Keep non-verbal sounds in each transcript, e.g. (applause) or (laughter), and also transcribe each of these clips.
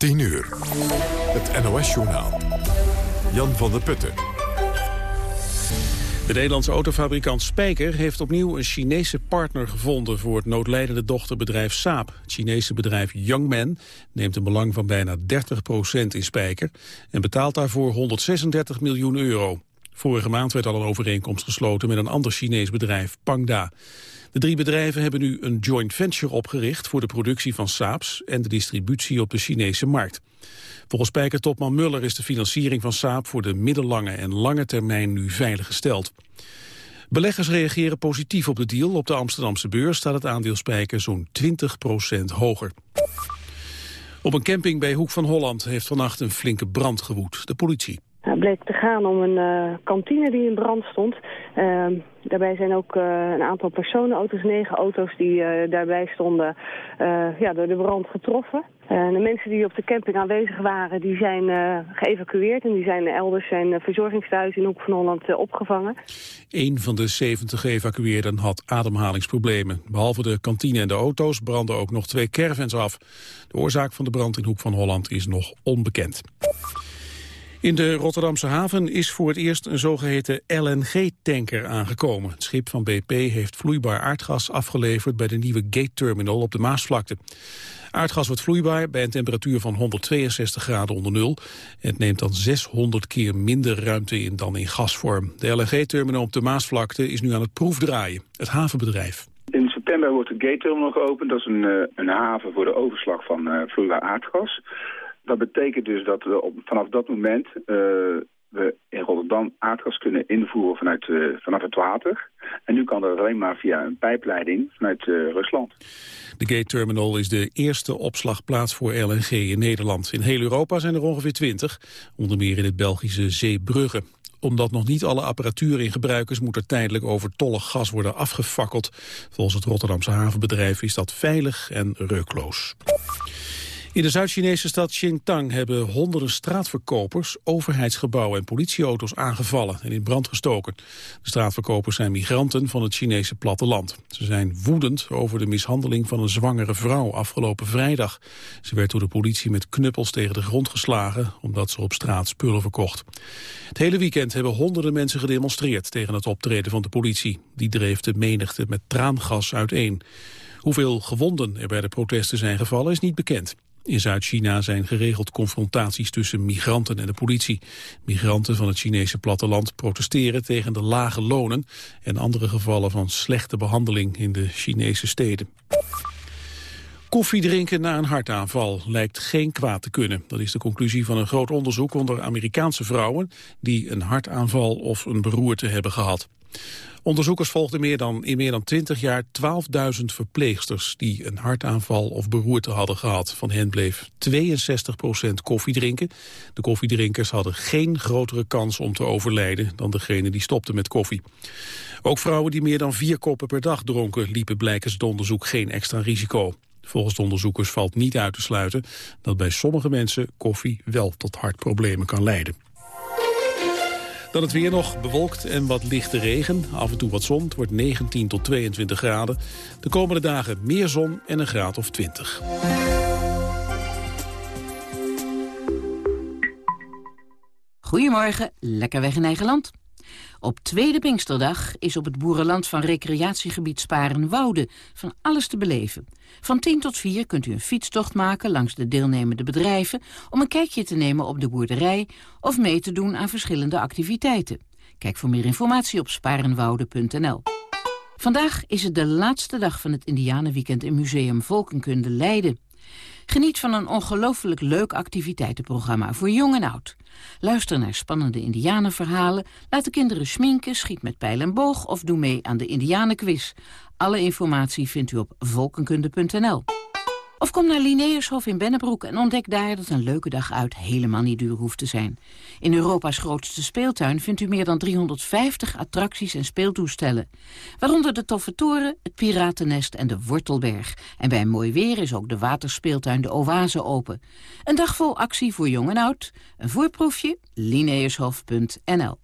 10 uur. Het NOS-journaal. Jan van der Putten. De Nederlandse autofabrikant Spijker heeft opnieuw een Chinese partner gevonden voor het noodlijdende dochterbedrijf Saab. Het Chinese bedrijf Youngman neemt een belang van bijna 30% in Spijker en betaalt daarvoor 136 miljoen euro. Vorige maand werd al een overeenkomst gesloten met een ander Chinees bedrijf, Pangda. De drie bedrijven hebben nu een joint venture opgericht voor de productie van Saabs en de distributie op de Chinese markt. Volgens Spijker-topman Muller is de financiering van Saab voor de middellange en lange termijn nu veilig gesteld. Beleggers reageren positief op de deal. Op de Amsterdamse beurs staat het aandeel Spijker zo'n 20% hoger. Op een camping bij Hoek van Holland heeft vannacht een flinke brand gewoed. De politie. Het bleek te gaan om een uh, kantine die in brand stond. Uh, daarbij zijn ook uh, een aantal personenauto's, negen auto's die eh, daarbij stonden, ja, door de brand getroffen. de mensen die op de camping aanwezig waren, die zijn geëvacueerd en die zijn elders zijn verzorgingstehuis in Hoek van Holland opgevangen. Een van de 70 geëvacueerden had ademhalingsproblemen. Behalve de kantine en de auto's brandden ook nog twee caravans af. De oorzaak van de brand in Hoek van Holland is nog onbekend. In de Rotterdamse haven is voor het eerst een zogeheten LNG-tanker aangekomen. Het schip van BP heeft vloeibaar aardgas afgeleverd bij de nieuwe gate-terminal op de Maasvlakte. Aardgas wordt vloeibaar bij een temperatuur van 162 graden onder nul. Het neemt dan 600 keer minder ruimte in dan in gasvorm. De LNG-terminal op de Maasvlakte is nu aan het proefdraaien. Het havenbedrijf. In september wordt de gate-terminal geopend. Dat is een, eh, een haven voor de overslag van uh, vloeibaar aardgas. Dat betekent dus dat we vanaf dat moment uh, we in Rotterdam aardgas kunnen invoeren vanuit, uh, vanaf het water. En nu kan dat alleen maar via een pijpleiding vanuit uh, Rusland. De Gate Terminal is de eerste opslagplaats voor LNG in Nederland. In heel Europa zijn er ongeveer twintig, onder meer in het Belgische Zeebrugge omdat nog niet alle apparatuur in gebruik is... moet er tijdelijk overtollig gas worden afgefakkeld. Volgens het Rotterdamse havenbedrijf is dat veilig en reukloos. In de Zuid-Chinese stad Xingtang hebben honderden straatverkopers overheidsgebouwen en politieauto's aangevallen en in brand gestoken. De straatverkopers zijn migranten van het Chinese platteland. Ze zijn woedend over de mishandeling van een zwangere vrouw afgelopen vrijdag. Ze werd door de politie met knuppels tegen de grond geslagen omdat ze op straat spullen verkocht. Het hele weekend hebben honderden mensen gedemonstreerd tegen het optreden van de politie. Die dreef de menigte met traangas uiteen. Hoeveel gewonden er bij de protesten zijn gevallen is niet bekend. In Zuid-China zijn geregeld confrontaties tussen migranten en de politie. Migranten van het Chinese platteland protesteren tegen de lage lonen... en andere gevallen van slechte behandeling in de Chinese steden. Koffie drinken na een hartaanval lijkt geen kwaad te kunnen. Dat is de conclusie van een groot onderzoek onder Amerikaanse vrouwen... die een hartaanval of een beroerte hebben gehad. Onderzoekers volgden meer dan, in meer dan 20 jaar 12.000 verpleegsters die een hartaanval of beroerte hadden gehad. Van hen bleef 62% koffie drinken. De koffiedrinkers hadden geen grotere kans om te overlijden dan degene die stopten met koffie. Ook vrouwen die meer dan vier koppen per dag dronken liepen blijkens het onderzoek geen extra risico. Volgens de onderzoekers valt niet uit te sluiten dat bij sommige mensen koffie wel tot hartproblemen kan leiden. Dan het weer nog bewolkt en wat lichte regen. Af en toe wat zon. Het wordt 19 tot 22 graden. De komende dagen meer zon en een graad of 20. Goedemorgen, lekker weg in eigen land. Op tweede Pinksterdag is op het boerenland van recreatiegebied Sparenwoude van alles te beleven. Van 10 tot 4 kunt u een fietstocht maken langs de deelnemende bedrijven... om een kijkje te nemen op de boerderij of mee te doen aan verschillende activiteiten. Kijk voor meer informatie op sparenwoude.nl. Vandaag is het de laatste dag van het Indianenweekend in Museum Volkenkunde Leiden. Geniet van een ongelooflijk leuk activiteitenprogramma voor jong en oud. Luister naar spannende indianenverhalen, laat de kinderen schminken, schiet met pijl en boog of doe mee aan de indianenquiz. Alle informatie vindt u op volkenkunde.nl. Of kom naar Linnaeushof in Bennebroek en ontdek daar dat een leuke dag uit helemaal niet duur hoeft te zijn. In Europa's grootste speeltuin vindt u meer dan 350 attracties en speeltoestellen. Waaronder de Toffe Toren, het Piratennest en de Wortelberg. En bij mooi weer is ook de waterspeeltuin de Oase open. Een dag vol actie voor jong en oud. Een voorproefje, Linnaeushof.nl.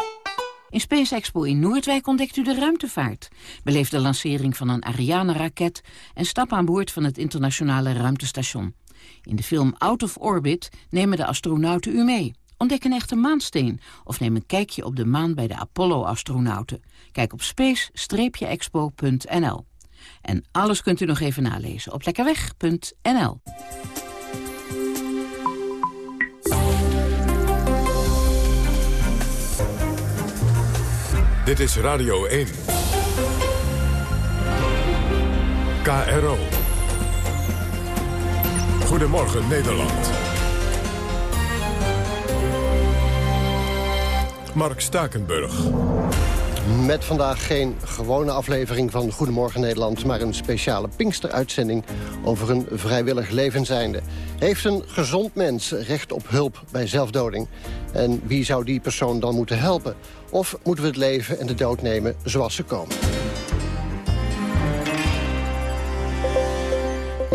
In Space Expo in Noordwijk ontdekt u de ruimtevaart. Beleef de lancering van een Ariane-raket... en stap aan boord van het internationale ruimtestation. In de film Out of Orbit nemen de astronauten u mee. Ontdek een echte maansteen of neem een kijkje op de maan bij de Apollo-astronauten. Kijk op space-expo.nl. En alles kunt u nog even nalezen op lekkerweg.nl. Dit is Radio 1. KRO. Goedemorgen Nederland. Mark Stakenburg. Met vandaag geen gewone aflevering van Goedemorgen Nederland... maar een speciale Pinkster-uitzending over een vrijwillig levenseinde. Heeft een gezond mens recht op hulp bij zelfdoding? En wie zou die persoon dan moeten helpen? Of moeten we het leven en de dood nemen zoals ze komen?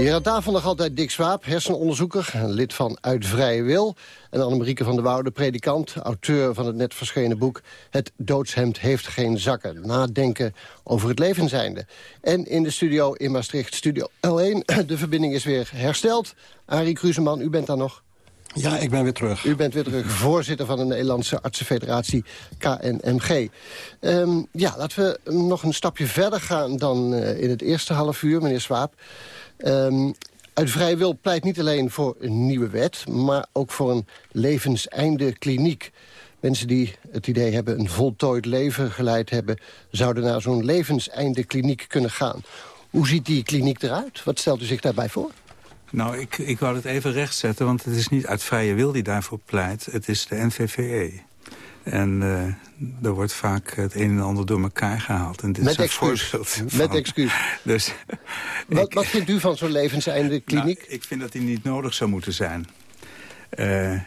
Hier aan tafel nog altijd Dick Swaap, hersenonderzoeker, lid van Uit Vrije Wil. En Annemarieke van der Woude, predikant, auteur van het net verschenen boek... Het doodshemd heeft geen zakken. Nadenken over het levenseinde. En in de studio in Maastricht, studio L1, (clears throat) de verbinding is weer hersteld. Arie Kruseman, u bent daar nog? Ja, ik ben weer terug. U bent weer terug, (clears throat) voorzitter van de Nederlandse Artsenfederatie KNMG. Um, ja, laten we nog een stapje verder gaan dan uh, in het eerste half uur, meneer Swaap. Um, uit vrije wil pleit niet alleen voor een nieuwe wet... maar ook voor een levenseinde kliniek. Mensen die het idee hebben een voltooid leven geleid hebben... zouden naar zo'n levenseinde kliniek kunnen gaan. Hoe ziet die kliniek eruit? Wat stelt u zich daarbij voor? Nou, ik, ik wou het even rechtzetten, want het is niet uit vrije wil die daarvoor pleit. Het is de NVVE. En uh, er wordt vaak het een en ander door elkaar gehaald. En dit Met is een excuus. voorbeeld Met van. excuus. (laughs) Dus, Wat, ik- wat vindt u van zo'n levenseinde kliniek? Nou, ik vind dat die niet nodig zou moeten zijn. Eh, eh,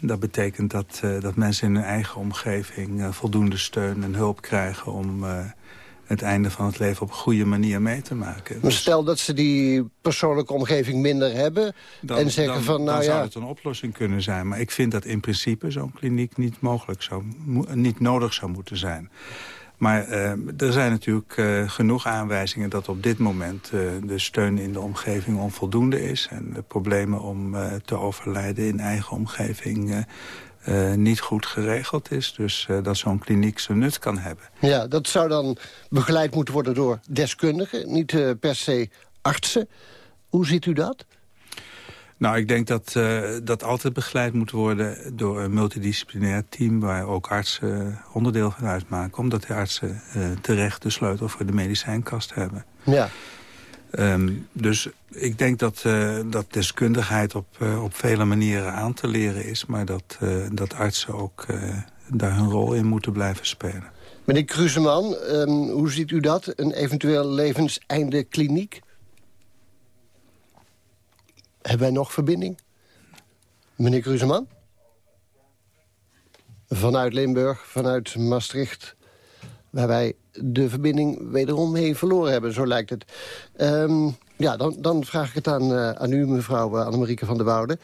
dat betekent dat, dat mensen in hun eigen omgeving voldoende steun en hulp krijgen... om het einde van het leven op een goede manier mee te maken. Maar Dus stel dat ze die persoonlijke omgeving minder hebben... dan, en zeggen dan- van, nou dan ja... zou het een oplossing kunnen zijn. Maar ik vind dat in principe zo'n kliniek niet, mogelijk zou, niet nodig zou moeten zijn. Maar eh, er zijn natuurlijk eh, genoeg aanwijzingen dat op dit moment eh, de steun in de omgeving onvoldoende is. En de problemen om te overlijden in eigen omgeving eh, niet goed geregeld is. Dus eh, dat zo'n kliniek zijn nut kan hebben. Ja, dat zou dan begeleid moeten worden door deskundigen, niet eh, per se artsen. Hoe ziet u dat? Nou, ik denk dat dat altijd begeleid moet worden door een multidisciplinair team... waar ook artsen onderdeel van uitmaken. Omdat de artsen terecht de sleutel voor de medicijnkast hebben. Ja, Ehm, dus ik denk dat, eh, dat deskundigheid op, eh, op vele manieren aan te leren is... maar dat, eh, dat artsen ook daar hun rol in moeten blijven spelen. meneer Kruseman, ehm, hoe ziet u dat? Een eventueel levenseinde kliniek? Hebben wij nog verbinding? Meneer Kruseman? Vanuit Limburg, vanuit Maastricht... waar wij de verbinding wederom mee verloren hebben, zo lijkt het. Ehm, ja, dan, dan vraag ik het aan, eh, aan u, mevrouw uh, Annemarie van der Woude.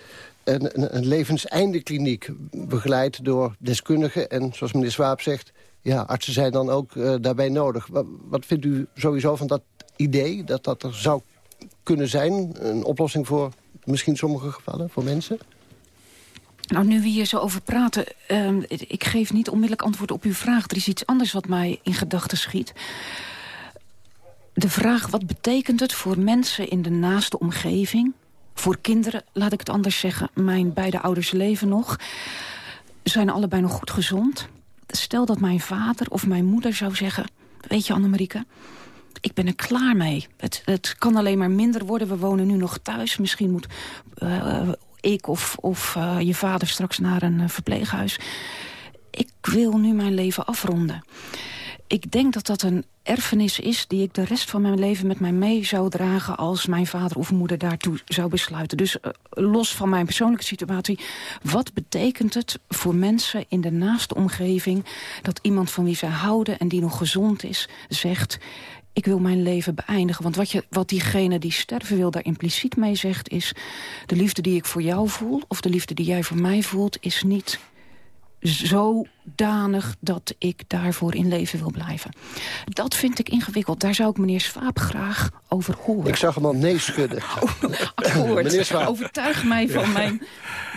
Een, een, een levenseinde kliniek, begeleid door deskundigen... en zoals meneer Swaap zegt, ja, artsen zijn dan ook uh, daarbij nodig. Wat vindt u sowieso van dat idee, dat dat er zou kunnen zijn? Een oplossing voor misschien sommige gevallen, voor mensen? Nou, nu we hier zo over praten, uh, ik geef niet onmiddellijk antwoord op uw vraag. Er is iets anders wat mij in gedachten schiet. De vraag, wat betekent het voor mensen in de naaste omgeving... voor kinderen, laat ik het anders zeggen, mijn beide ouders leven nog... zijn allebei nog goed gezond. Stel dat mijn vader of mijn moeder zou zeggen... weet je, Annemarieke, ik ben er klaar mee. Het, het kan alleen maar minder worden. We wonen nu nog thuis. Misschien moet uh, ik of, of uh, je vader straks naar een uh, verpleeghuis. Ik wil nu mijn leven afronden. Ik denk dat dat een erfenis is die ik de rest van mijn leven met mij mee zou dragen... als mijn vader of moeder daartoe zou besluiten. Dus uh, los van mijn persoonlijke situatie... wat betekent het voor mensen in de naaste omgeving... dat iemand van wie zij houden en die nog gezond is, zegt ik wil mijn leven beëindigen. Want wat, je, wat diegene die sterven wil daar impliciet mee zegt is... de liefde die ik voor jou voel, of de liefde die jij voor mij voelt... is niet zodanig dat ik daarvoor in leven wil blijven. Dat vind ik ingewikkeld. Daar zou ik meneer Swaap graag over horen. Ik zag hem al nee schudden. (laughs) Oh, meneer Swaap. Overtuig mij van mijn, de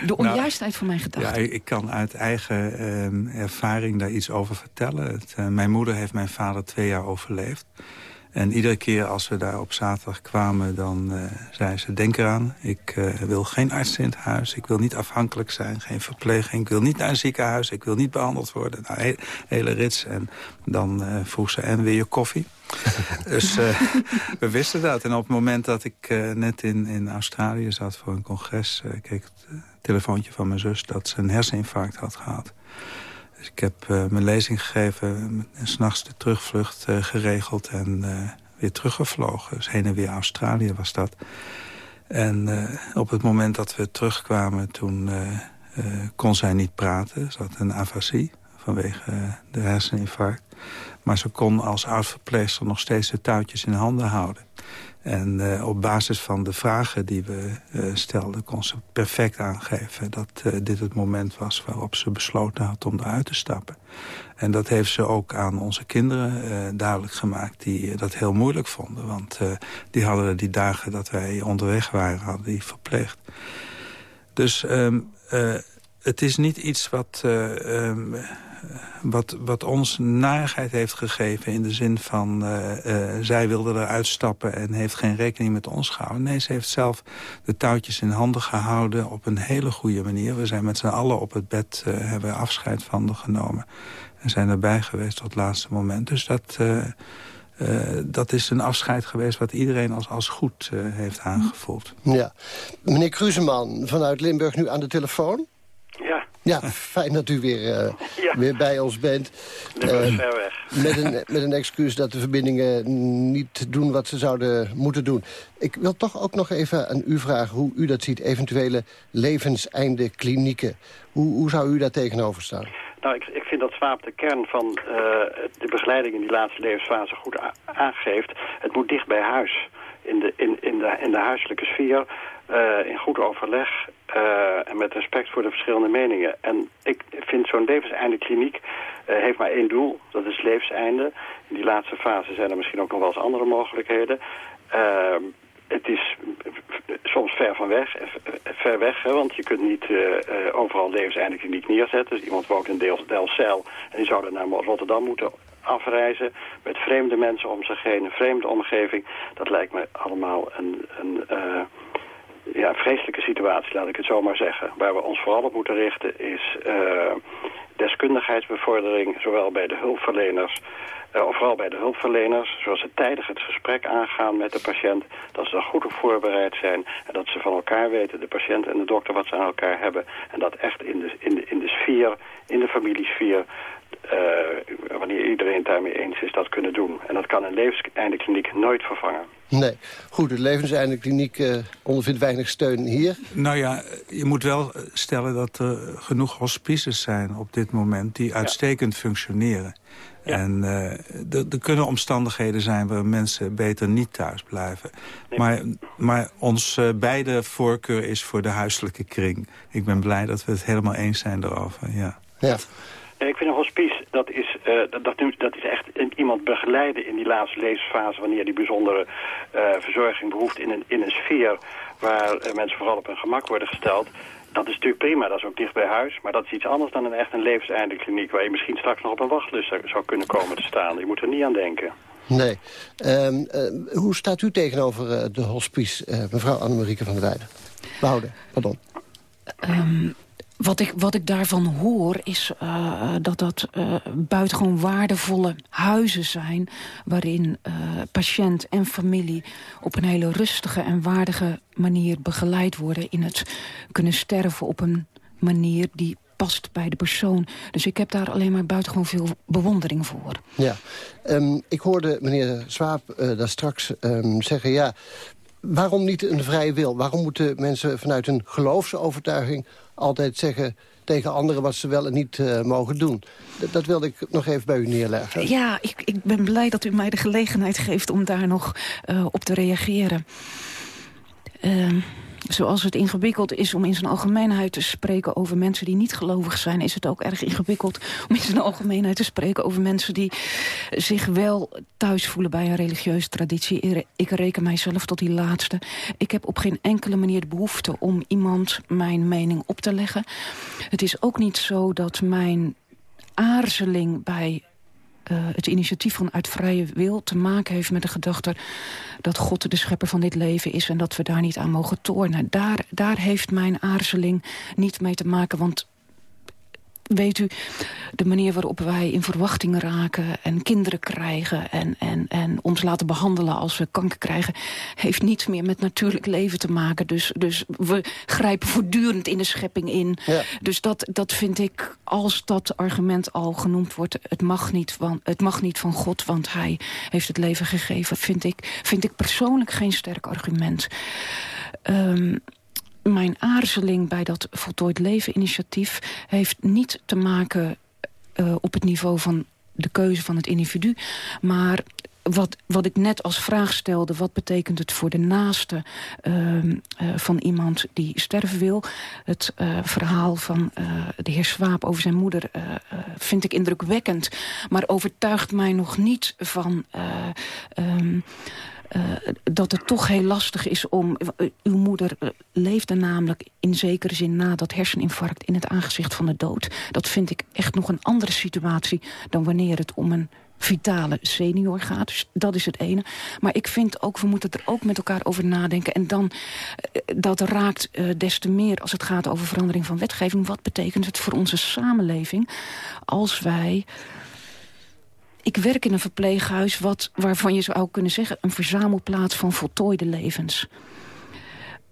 nou, onjuistheid van mijn gedachten. Ja, ik kan uit eigen ehm, ervaring daar iets over vertellen. Het, uh, mijn moeder heeft mijn vader twee jaar overleefd. En iedere keer als we daar op zaterdag kwamen, dan uh, zei ze... denk eraan, ik uh, wil geen arts in het huis. Ik wil niet afhankelijk zijn, geen verpleging. Ik wil niet naar een ziekenhuis, ik wil niet behandeld worden. Nou, he hele rits. En dan uh, vroeg ze, en weer je koffie? (laughs) dus we wisten dat. En op het moment dat ik net in, in Australië zat voor een congres... kreeg ik het telefoontje van mijn zus dat ze een herseninfarct had gehad. Dus ik heb uh, mijn lezing gegeven en s'nachts de terugvlucht uh, geregeld en uh, weer teruggevlogen. Dus heen en weer Australië was dat. En op het moment dat we terugkwamen, toen kon zij niet praten. Ze had een afasie vanwege de herseninfarct. Maar ze kon als oud-verpleegster nog steeds de touwtjes in handen houden. En uh, op basis van de vragen die we uh, stelden... kon ze perfect aangeven dat uh, dit het moment was... waarop ze besloten had om eruit te stappen. En dat heeft ze ook aan onze kinderen duidelijk gemaakt... die dat heel moeilijk vonden. Want die hadden die dagen dat wij onderweg waren... hadden die verpleegd. Dus um, het is niet iets wat... Um, wat, wat ons narigheid heeft gegeven... in de zin van, uh, uh, zij wilde eruit stappen en heeft geen rekening met ons gehouden. Nee, ze heeft zelf de touwtjes in handen gehouden op een hele goede manier. We zijn met z'n allen op het bed, uh, hebben afscheid van haar genomen. En zijn erbij geweest tot het laatste moment. Dus dat... Uh, dat is een afscheid geweest wat iedereen als, als goed uh, heeft aangevoeld. Ja. Meneer Kruseman vanuit Limburg nu aan de telefoon. Ja. Ja, fijn dat u weer, uh, (laughs) ja. weer bij ons bent. Uh, ver weg. Met een, met een excuus dat de verbindingen niet doen wat ze zouden moeten doen. Ik wil toch ook nog even aan u vragen hoe u dat ziet. Eventuele levenseinde klinieken. Hoe, hoe zou u daar tegenover staan? Nou, ik, ik vind dat Zwaap de kern van uh, de begeleiding in die laatste levensfase goed aangeeft. Het moet dicht bij huis. In de, in, in de, in de huiselijke sfeer uh, in goed overleg uh, en met respect voor de verschillende meningen. En ik vind zo'n levenseinde kliniek uh, heeft maar één doel, dat is levenseinde. In die laatste fase zijn er misschien ook nog wel eens andere mogelijkheden. Ehm, het is soms ver van weg, ver weg, hè, want je kunt niet overal levenseinde kliniek neerzetten. Dus iemand woont in Delfzijl en die zou dan naar Rotterdam moeten afreizen met vreemde mensen om zich heen, een vreemde omgeving. Dat lijkt me allemaal een, een ja, vreselijke situatie, laat ik het zo maar zeggen. Waar we ons vooral op moeten richten is uh, deskundigheidsbevordering, zowel bij de hulpverleners, uh, of vooral bij de hulpverleners, zoals ze tijdig het gesprek aangaan met de patiënt, dat ze er goed op voorbereid zijn en dat ze van elkaar weten, de patiënt en de dokter, wat ze aan elkaar hebben. En dat echt in de, in de, in de sfeer, in de familiesfeer, uh, wanneer iedereen het daarmee eens is, dat kunnen doen. En dat kan een levenseindekliniek nooit vervangen. Nee. Goed, de levenseindekliniek uh, ondervindt weinig steun hier. Nou ja, je moet wel stellen dat er genoeg hospices zijn op dit moment... die uitstekend ja. functioneren. Ja. En uh, er kunnen omstandigheden zijn waar mensen beter niet thuis blijven. Nee. Maar, maar ons uh, beide voorkeur is voor de huiselijke kring. Ik ben blij dat we het helemaal eens zijn daarover, ja. Ja. Ik vind een hospice, dat is, uh, dat, dat, dat, is echt iemand begeleiden in die laatste levensfase... wanneer die bijzondere uh, verzorging behoeft in een, in een sfeer... waar uh, mensen vooral op hun gemak worden gesteld. Dat is natuurlijk prima, dat is ook dicht bij huis. Maar dat is iets anders dan een echt een levenseindekliniek... waar je misschien straks nog op een wachtlist zou kunnen komen te staan. Je moet er niet aan denken. Nee. Um, hoe staat u tegenover de hospice, mevrouw Annemarieke van der Weijden? Wouden, pardon. Um, wat ik, wat ik daarvan hoor is uh, dat dat uh, buitengewoon waardevolle huizen zijn... waarin uh, patiënt en familie op een hele rustige en waardige manier begeleid worden... in het kunnen sterven op een manier die past bij de persoon. Dus ik heb daar alleen maar buitengewoon veel bewondering voor. Ja, um, ik hoorde meneer Swaap daar straks um, zeggen... ja, waarom niet een vrije wil? Waarom moeten mensen vanuit een geloofsovertuiging altijd zeggen tegen anderen wat ze wel en niet uh, mogen doen. Dat, wilde ik nog even bij u neerleggen. Ja, ik, ik ben blij dat u mij de gelegenheid geeft om daar nog uh, op te reageren. Uh, zoals het ingewikkeld is om in zijn algemeenheid te spreken over mensen die niet gelovig zijn, is het ook erg ingewikkeld om in zijn algemeenheid te spreken over mensen die zich wel thuis voelen bij een religieuze traditie. Ik reken mijzelf tot die laatste. Ik heb op geen enkele manier de behoefte om iemand mijn mening op te leggen. Het is ook niet zo dat mijn aarzeling bij uh, het initiatief van uit vrije wil te maken heeft met de gedachte dat God de schepper van dit leven is en dat we daar niet aan mogen tornen. Daar, daar heeft mijn aarzeling niet mee te maken, want weet u, de manier waarop wij in verwachting raken... en kinderen krijgen en, en, en ons laten behandelen als we kanker krijgen... heeft niets meer met natuurlijk leven te maken. Dus, dus we grijpen voortdurend in de schepping in. Dus dat, dat vind ik, als dat argument al genoemd wordt... Het mag, niet van, het mag niet van God, want hij heeft het leven gegeven... vind ik, vind ik persoonlijk geen sterk argument. Um, mijn aarzeling bij dat voltooid leven initiatief... heeft niet te maken uh, op het niveau van de keuze van het individu... maar wat, wat ik net als vraag stelde, wat betekent het voor de naaste uh, uh, van iemand die sterven wil? Het uh, verhaal van de heer Swaap over zijn moeder vind ik indrukwekkend, maar overtuigt mij nog niet van... Um, uh, dat het toch heel lastig is om... Uh, uw moeder uh, leefde namelijk in zekere zin na dat herseninfarct... in het aangezicht van de dood. Dat vind ik echt nog een andere situatie... dan wanneer het om een vitale senior gaat. Dus dat is het ene. Maar ik vind ook, we moeten er ook met elkaar over nadenken. En dan, dat raakt uh, des te meer als het gaat over verandering van wetgeving. Wat betekent het voor onze samenleving als wij ik werk in een verpleeghuis wat, waarvan je zou kunnen zeggen... een verzamelplaats van voltooide levens.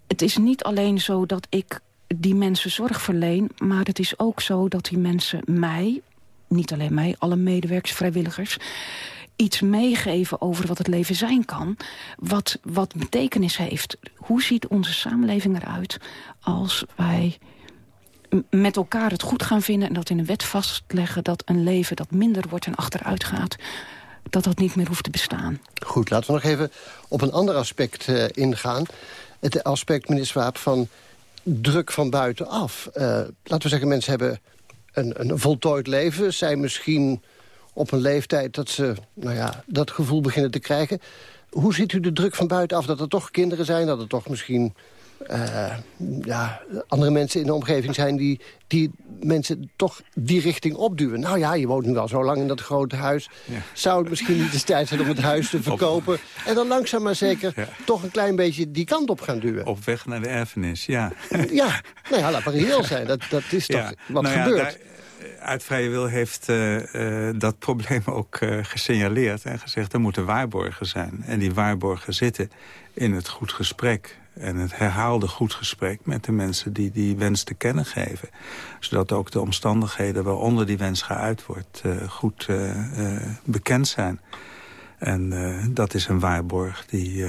Het is niet alleen zo dat ik die mensen zorg verleen... maar het is ook zo dat die mensen mij, niet alleen mij... alle medewerkers, vrijwilligers iets meegeven over wat het leven zijn kan... wat, wat betekenis heeft. Hoe ziet onze samenleving eruit als wij met elkaar het goed gaan vinden... en dat in een wet vastleggen dat een leven dat minder wordt en achteruit gaat... dat dat niet meer hoeft te bestaan. Goed, laten we nog even op een ander aspect uh, ingaan. Het aspect, meneer Swaap, van druk van buitenaf. Uh, laten we zeggen, mensen hebben een, een voltooid leven... zijn misschien op een leeftijd dat ze nou ja, dat gevoel beginnen te krijgen. Hoe ziet u de druk van buitenaf? Dat er toch kinderen zijn, dat er toch misschien uh, ja, andere mensen in de omgeving zijn... Die, die mensen toch die richting opduwen. Nou ja, je woont nu al zo lang in dat grote huis. Zou het misschien niet de tijd zijn om het huis te (laughs) verkopen... en dan langzaam maar zeker toch een klein beetje die kant op gaan duwen? Op weg naar de erfenis, ja. Ja, nou ja, laat maar reëel zijn. Dat, dat is toch wat nou gebeurt. Daar, uit vrije wil heeft uh, uh, dat probleem ook uh, gesignaleerd en gezegd... er moeten waarborgen zijn. En die waarborgen zitten in het goed gesprek en het herhaalde goed gesprek met de mensen die die wens te kennen geven. Zodat ook de omstandigheden waaronder die wens geuit wordt uh, goed uh, uh, bekend zijn. En dat is een waarborg die,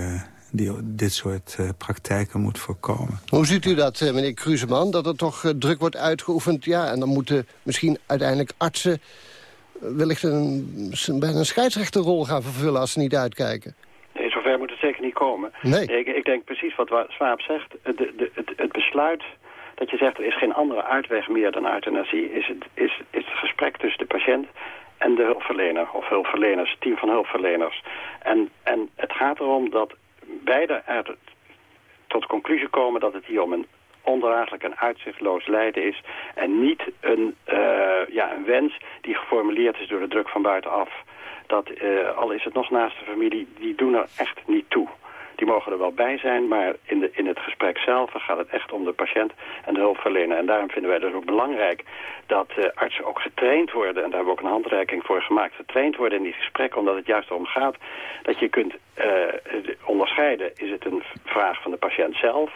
die dit soort praktijken moet voorkomen. Hoe ziet u dat, meneer Kruseman, dat er toch druk wordt uitgeoefend? Ja, en dan moeten misschien uiteindelijk artsen wellicht een, bijna een scheidsrechterrol gaan vervullen als ze niet uitkijken moet het zeker niet komen. Nee. Ik, ik denk precies wat Swaap zegt. De, de, het, het besluit dat je zegt er is geen andere uitweg meer dan euthanasie... is het, is, is het gesprek tussen de patiënt en de hulpverlener of hulpverleners, team van hulpverleners. En, en het gaat erom dat beide uit tot de conclusie komen dat het hier om een ondraaglijk en uitzichtloos lijden is... en niet een, uh, ja, een wens die geformuleerd is door de druk van buitenaf dat, uh, al is het nog naast de familie, die doen er echt niet toe. Die mogen er wel bij zijn, maar in, de, in het gesprek zelf gaat het echt om de patiënt en de hulpverlener. En daarom vinden wij dus ook belangrijk dat uh, artsen ook getraind worden, en daar hebben we ook een handreiking voor gemaakt, getraind worden in die gesprekken, omdat het juist erom gaat dat je kunt uh, onderscheiden, is het een vraag van de patiënt zelf...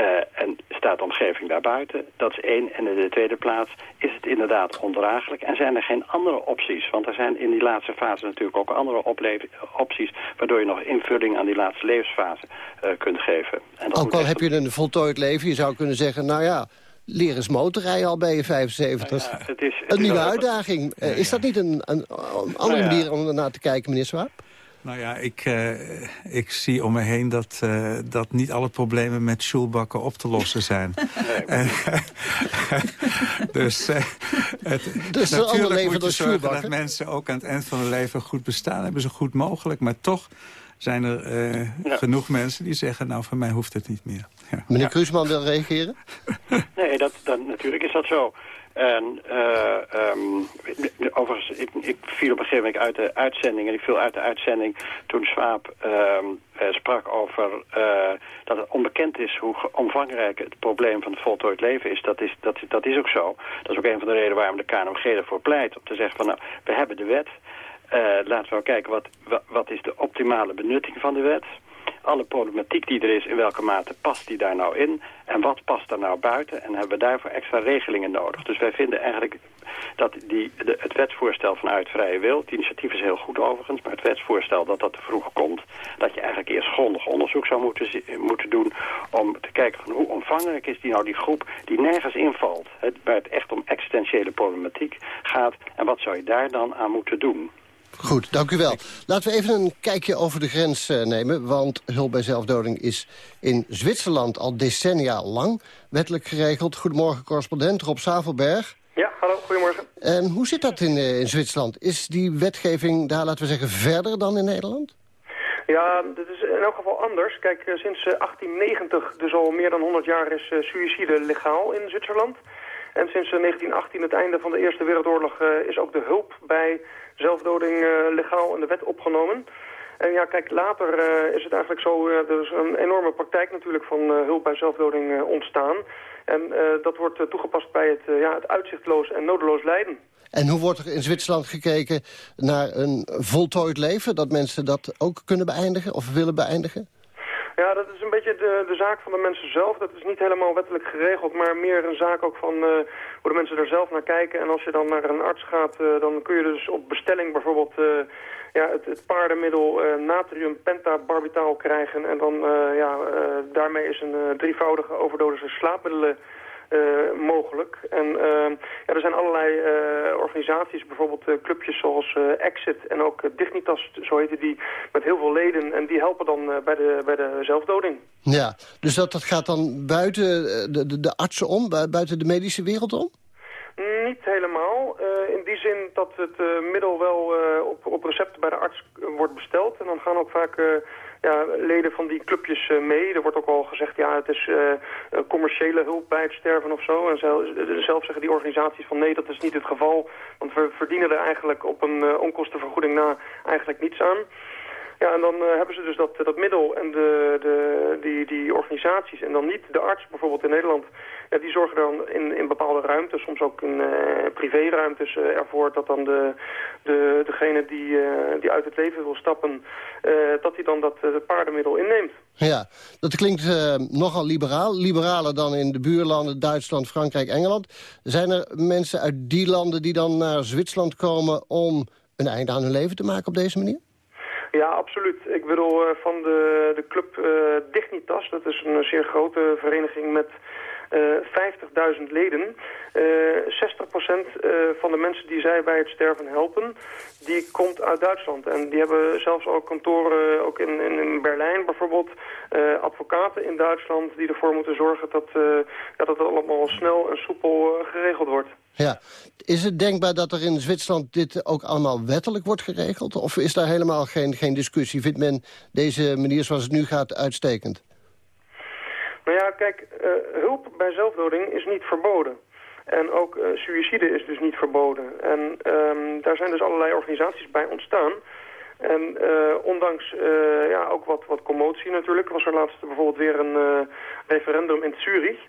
Uh, en staat de omgeving daarbuiten? Dat is één. En in de tweede plaats is het inderdaad ondraaglijk. En zijn er geen andere opties? Want er zijn in die laatste fase natuurlijk ook andere opties... waardoor je nog invulling aan die laatste levensfase uh, kunt geven. En ook al heb je een voltooid leven, je zou kunnen zeggen... nou ja, leren eens motorrijden al bij je 75. Nou ja, het is, het een nieuwe uitdaging. Uh, is dat niet een, een, een andere nou ja. manier om ernaar te kijken, meneer Swaap? Nou ja, ik, uh, ik zie om me heen dat, uh, dat niet alle problemen met schoelbakken op te lossen zijn. (laughs) (laughs) dus uh, het, dus natuurlijk moet je zorgen dat mensen ook aan het eind van hun leven goed bestaan hebben, zo goed mogelijk. Maar toch zijn er ja. genoeg mensen die zeggen, nou, voor mij hoeft het niet meer. Ja. Meneer ja. Kruisman wil reageren? Nee, dat, dat, natuurlijk is dat zo. En uh, um, overigens, ik, ik, viel op een gegeven moment uit de uitzending... en ik viel uit de uitzending toen Swaap uh, sprak over uh, dat het onbekend is... hoe omvangrijk het probleem van het voltooid leven is. Dat is, dat, dat is ook zo. Dat is ook een van de redenen waarom de KNMG ervoor pleit. Om te zeggen van, nou, we hebben de wet... laten we kijken, wat, wat is de optimale benutting van de wet alle problematiek die er is, in welke mate past die daar nou in en wat past daar nou buiten en hebben we daarvoor extra regelingen nodig. Dus wij vinden eigenlijk dat die, de, het wetsvoorstel vanuit vrije wil, het initiatief is heel goed overigens, maar het wetsvoorstel dat dat te vroeg komt, dat je eigenlijk eerst grondig onderzoek zou moeten, moeten doen om te kijken van hoe omvangrijk is die nou die groep die nergens invalt, het, waar het echt om existentiële problematiek gaat en wat zou je daar dan aan moeten doen. Goed, dank u wel. Laten we even een kijkje over de grens uh, nemen. Want hulp bij zelfdoding is in Zwitserland al decennia lang wettelijk geregeld. Goedemorgen, correspondent Rob Zavelberg. Ja, hallo, goedemorgen. En hoe zit dat in, uh, in Zwitserland? Is die wetgeving daar, laten we zeggen, verder dan in Nederland? Ja, dat is in elk geval anders. Kijk, uh, sinds 1890, dus al meer dan 100 jaar, is suïcide legaal in Zwitserland. En sinds 1918, het einde van de Eerste Wereldoorlog, is ook de hulp bij zelfdoding uh, legaal in de wet opgenomen. En ja, kijk, later uh, is het eigenlijk zo, uh, er is een enorme praktijk natuurlijk van hulp bij zelfdoding ontstaan. En dat wordt toegepast bij het, ja, het uitzichtloos en nodeloos lijden. En hoe wordt er in Zwitserland gekeken naar een voltooid leven? Dat mensen dat ook kunnen beëindigen of willen beëindigen? Ja, dat is een beetje de, de zaak van de mensen zelf. Dat is niet helemaal wettelijk geregeld, maar meer een zaak ook van uh, hoe de mensen er zelf naar kijken. En als je dan naar een arts gaat, uh, dan kun je dus op bestelling bijvoorbeeld uh, ja, het, paardenmiddel natrium pentabarbitaal krijgen. En dan, ja, daarmee is een drievoudige overdosis slaapmiddelen mogelijk. En uh, ja, er zijn allerlei uh, organisaties, bijvoorbeeld clubjes zoals Exit en ook Dignitas, zo heten die, met heel veel leden. En die helpen dan bij, de, bij de zelfdoding. Ja, dus dat, dat gaat dan buiten de, de, de artsen om, buiten de medische wereld om? Niet helemaal. Uh, in die zin dat het uh, middel wel uh, op, op recept bij de arts wordt besteld. En dan gaan ook vaak ja, leden van die clubjes uh, mee. Er wordt ook al gezegd, ja, het is uh, commerciële hulp bij het sterven of zo. En zelf, zeggen die organisaties van nee, dat is niet het geval. Want we verdienen er eigenlijk op een onkostenvergoeding na eigenlijk niets aan. Ja, en dan uh, hebben ze dus dat, dat middel en de, de, die, die organisaties en dan niet de arts bijvoorbeeld in Nederland. Ja, die zorgen dan in, in bepaalde ruimtes, soms ook in uh, privéruimtes uh, ervoor dat dan de, de, degene die, die uit het leven wil stappen, dat hij dan dat paardenmiddel inneemt. Ja, dat klinkt nogal liberaal. Liberaler dan in de buurlanden Duitsland, Frankrijk, Engeland. Zijn er mensen uit die landen die dan naar Zwitserland komen om een einde aan hun leven te maken op deze manier? Ja, absoluut. Ik bedoel, uh, van de, de club uh, Dignitas, dat is een zeer grote vereniging met uh, eh, 50.000 leden. 60% van de mensen die zij bij het sterven helpen, die komt uit Duitsland. En die hebben zelfs ook kantoren, ook in, in, Berlijn bijvoorbeeld, advocaten in Duitsland die ervoor moeten zorgen dat, dat het allemaal snel en soepel geregeld wordt. Ja. Is het denkbaar dat er in Zwitserland dit ook allemaal wettelijk wordt geregeld? Of is daar helemaal geen, geen discussie? Vindt men deze manier zoals het nu gaat uitstekend? Nou ja, kijk, uh, hulp bij zelfdoding is niet verboden. En ook uh, suïcide is dus niet verboden. En um, daar zijn dus allerlei organisaties bij ontstaan. En uh, ondanks ja, ook wat, wat commotie natuurlijk, was er laatst bijvoorbeeld weer een referendum in Zurich.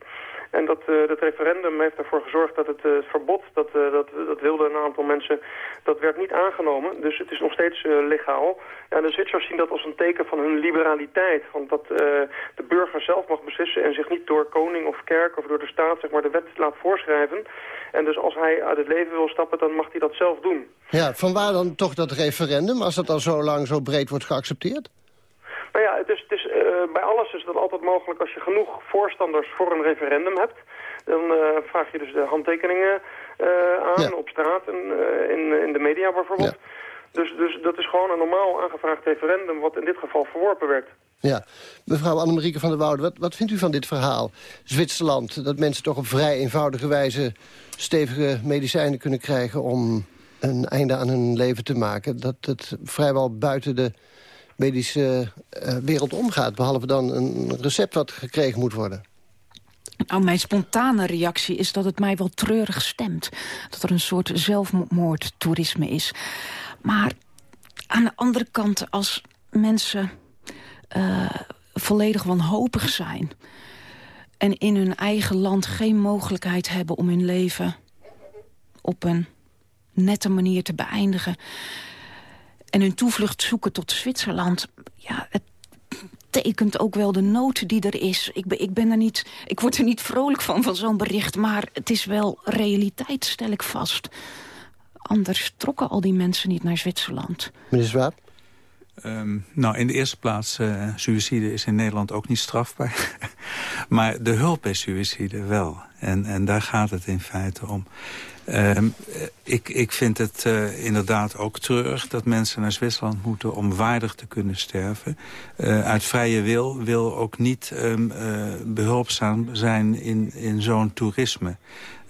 En dat, uh, dat referendum heeft ervoor gezorgd dat het uh, verbod, dat, uh, dat, dat wilden een aantal mensen, dat werd niet aangenomen. Dus het is nog steeds legaal. Ja, de Zwitsers zien dat als een teken van hun liberaliteit. Want dat de burger zelf mag beslissen en zich niet door koning of kerk of door de staat zeg maar, de wet laat voorschrijven. En dus als hij uit het leven wil stappen, dan mag hij dat zelf doen. Ja, vanwaar dan toch dat referendum, als dat al zo lang zo breed wordt geaccepteerd? Ja, het is, het is, uh, bij alles is dat altijd mogelijk als je genoeg voorstanders voor een referendum hebt. Dan uh, vraag je dus de handtekeningen uh, aan ja. op straat en in, in de media bijvoorbeeld. Ja. Dus, dus dat is gewoon een normaal aangevraagd referendum wat in dit geval verworpen werd. Ja, mevrouw Annemarieke van der Woude, wat, wat vindt u van dit verhaal? Zwitserland, dat mensen toch op vrij eenvoudige wijze... stevige medicijnen kunnen krijgen om een einde aan hun leven te maken. Dat het vrijwel buiten de medische uh, wereld omgaat. Behalve dan een recept wat gekregen moet worden. Nou, mijn spontane reactie is dat het mij wel treurig stemt. Dat er een soort zelfmoordtoerisme is. Maar aan de andere kant, als mensen uh, volledig wanhopig zijn... en in hun eigen land geen mogelijkheid hebben om hun leven op een nette manier te beëindigen... en hun toevlucht zoeken tot Zwitserland... ja, het tekent ook wel de nood die er is. Ik ben, ik ben er niet, ik word er niet vrolijk van, van zo'n bericht... maar het is wel realiteit, stel ik vast. Anders trokken al die mensen niet naar Zwitserland. Meneer Zwaap? Um, nou, in de eerste plaats, uh, suïcide is in Nederland ook niet strafbaar. (laughs) maar de hulp bij suïcide wel. En, en daar gaat het in feite om. Uh, ik, ik vind het uh, inderdaad ook treurig dat mensen naar Zwitserland moeten om waardig te kunnen sterven. Uh, uit vrije wil wil ook niet um, behulpzaam zijn in, in zo'n toerisme.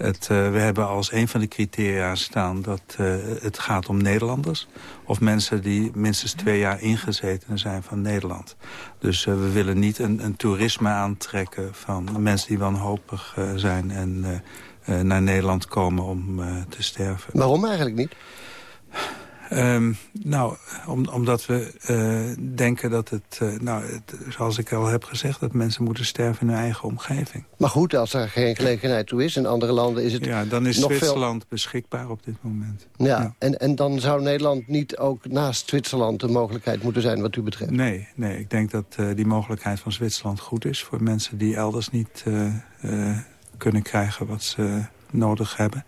Het, we hebben als een van de criteria staan dat het gaat om Nederlanders. Of mensen die minstens twee jaar ingezeten zijn van Nederland. Dus we willen niet een, een toerisme aantrekken van mensen die wanhopig zijn en naar Nederland komen om te sterven. Waarom eigenlijk niet? Um, nou, om, omdat we uh, denken dat het, nou, het, zoals ik al heb gezegd... dat mensen moeten sterven in hun eigen omgeving. Maar goed, als er geen gelegenheid toe is, in andere landen is het Ja, dan is nog Zwitserland veel... beschikbaar op dit moment. Ja, ja, En, en dan zou Nederland niet ook naast Zwitserland de mogelijkheid moeten zijn wat u betreft? Nee, nee ik denk dat die mogelijkheid van Zwitserland goed is... voor mensen die elders niet kunnen krijgen wat ze nodig hebben.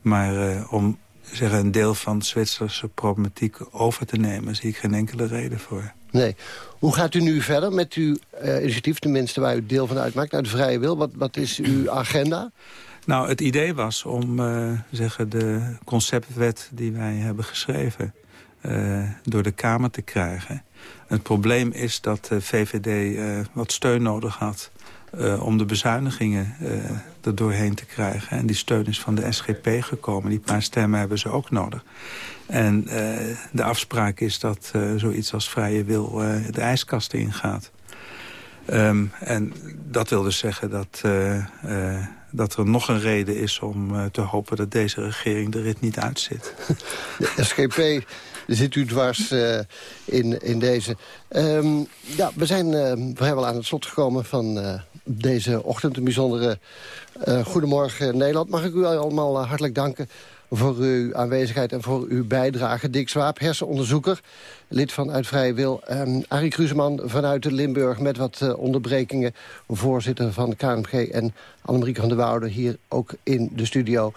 Maar om zeggen, een deel van de Zwitserse problematiek over te nemen... zie ik geen enkele reden voor. Nee. Hoe gaat u nu verder met uw uh, initiatief, tenminste waar u deel van uitmaakt, uit de vrije wil? Wat, wat is uw (clears throat) agenda? Nou, het idee was om uh, zeggen, de conceptwet die wij hebben geschreven... Uh, door de Kamer te krijgen. Het probleem is dat de VVD wat steun nodig had om de bezuinigingen doorheen te krijgen. En die steun is van de SGP gekomen. Die paar stemmen hebben ze ook nodig. En uh, de afspraak is dat zoiets als vrije wil de ijskast ingaat. Um, en dat wil dus zeggen dat, dat er nog een reden is om te hopen dat deze regering de rit niet uitzit. (laughs) De SGP zit u dwars in, in deze. Um, ja, we zijn uh, vrijwel aan het slot gekomen van deze ochtend. Een bijzondere Goedemorgen Nederland. Mag ik u allemaal hartelijk danken voor uw aanwezigheid en voor uw bijdrage. Dick Swaap, hersenonderzoeker, lid van Uit Vrije Wil. Um, Arie Kruseman vanuit Limburg met wat onderbrekingen. Voorzitter van de KNMG en Annemarieke van der Woude hier ook in de studio.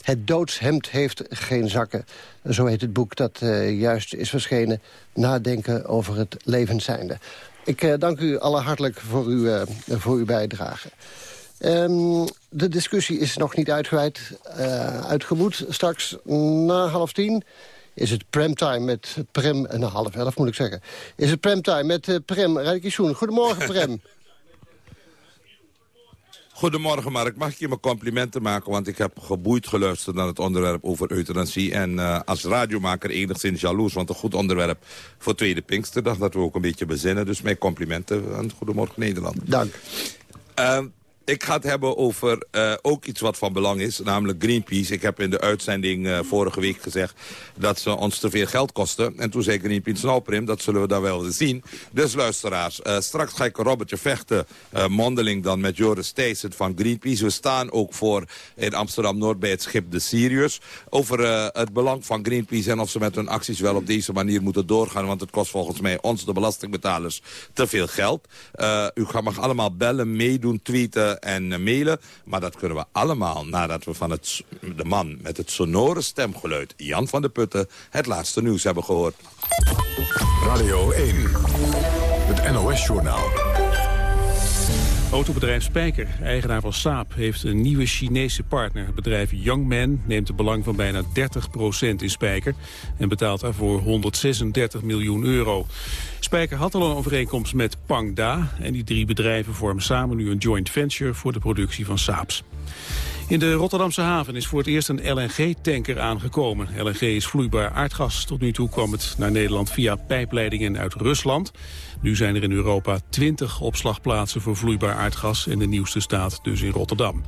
Het doodshemd heeft geen zakken. Zo heet het boek dat juist is verschenen. Nadenken over het levenszijnde. Ik uh, dank u alle hartelijk voor uw, voor uw bijdrage. Um, de discussie is nog niet uitgeweid, uh. Straks na half tien is het premtime met Prem... en half elf moet ik zeggen. Is het premtime met Prem Rijkisjoen. Goedemorgen, Prem. (laughs) Goedemorgen Mark, mag ik je mijn complimenten maken? Want ik heb geboeid geluisterd naar het onderwerp over euthanasie. En uh, als radiomaker enigszins jaloers, want een goed onderwerp voor Tweede Pinksterdag. Dat we ook een beetje bezinnen. Dus mijn complimenten aan Goedemorgen Nederland. Dank. Uh, ik ga het hebben over uh, ook iets wat van belang is, namelijk Greenpeace. Ik heb in de uitzending uh, vorige week gezegd dat ze ons te veel geld kosten. En toen zei Greenpeace, nou Prim, dat zullen we dan wel zien. Dus luisteraars, uh, straks ga ik een robbertje vechten, mondeling dan met Joris Thijssen van Greenpeace. We staan ook voor in Amsterdam-Noord bij het schip de Sirius. Over het belang van Greenpeace en of ze met hun acties wel op deze manier moeten doorgaan. Want het kost volgens mij ons, de belastingbetalers, te veel geld. u mag allemaal bellen, meedoen, tweeten en uh, mailen. Maar dat kunnen we allemaal nadat we van het, de man met het sonore stemgeluid... Jan van de Putten het laatste nieuws hebben gehoord. Radio 1, het NOS-journaal. Autobedrijf Spijker, eigenaar van Saab, heeft een nieuwe Chinese partner. Het bedrijf Youngman neemt een belang van bijna 30% in Spijker... en betaalt daarvoor 136 miljoen euro. Spijker had al een overeenkomst met Pangda... en die drie bedrijven vormen samen nu een joint venture... voor de productie van Saabs. In de Rotterdamse haven is voor het eerst een LNG-tanker aangekomen. LNG is vloeibaar aardgas. Tot nu toe kwam het naar Nederland via pijpleidingen uit Rusland. Nu zijn er in Europa 20 opslagplaatsen voor vloeibaar aardgas... en de nieuwste staat dus in Rotterdam.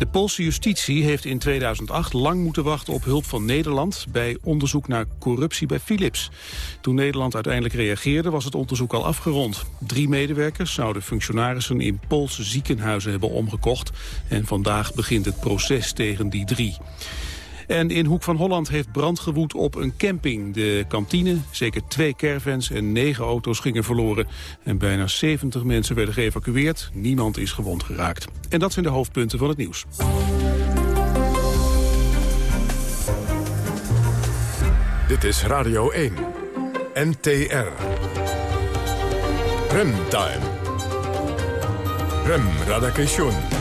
De Poolse justitie heeft in 2008 lang moeten wachten op hulp van Nederland... bij onderzoek naar corruptie bij Philips. Toen Nederland uiteindelijk reageerde was het onderzoek al afgerond. Drie medewerkers zouden functionarissen in Poolse ziekenhuizen hebben omgekocht... en vandaag begint het proces tegen die drie. En in Hoek van Holland heeft brand gewoed op een camping. De kantine, zeker twee caravans en negen auto's gingen verloren. En bijna 70 mensen werden geëvacueerd. Niemand is gewond geraakt. En dat zijn de hoofdpunten van het nieuws. Dit is Radio 1. NTR. Remtime. Rem Radakation.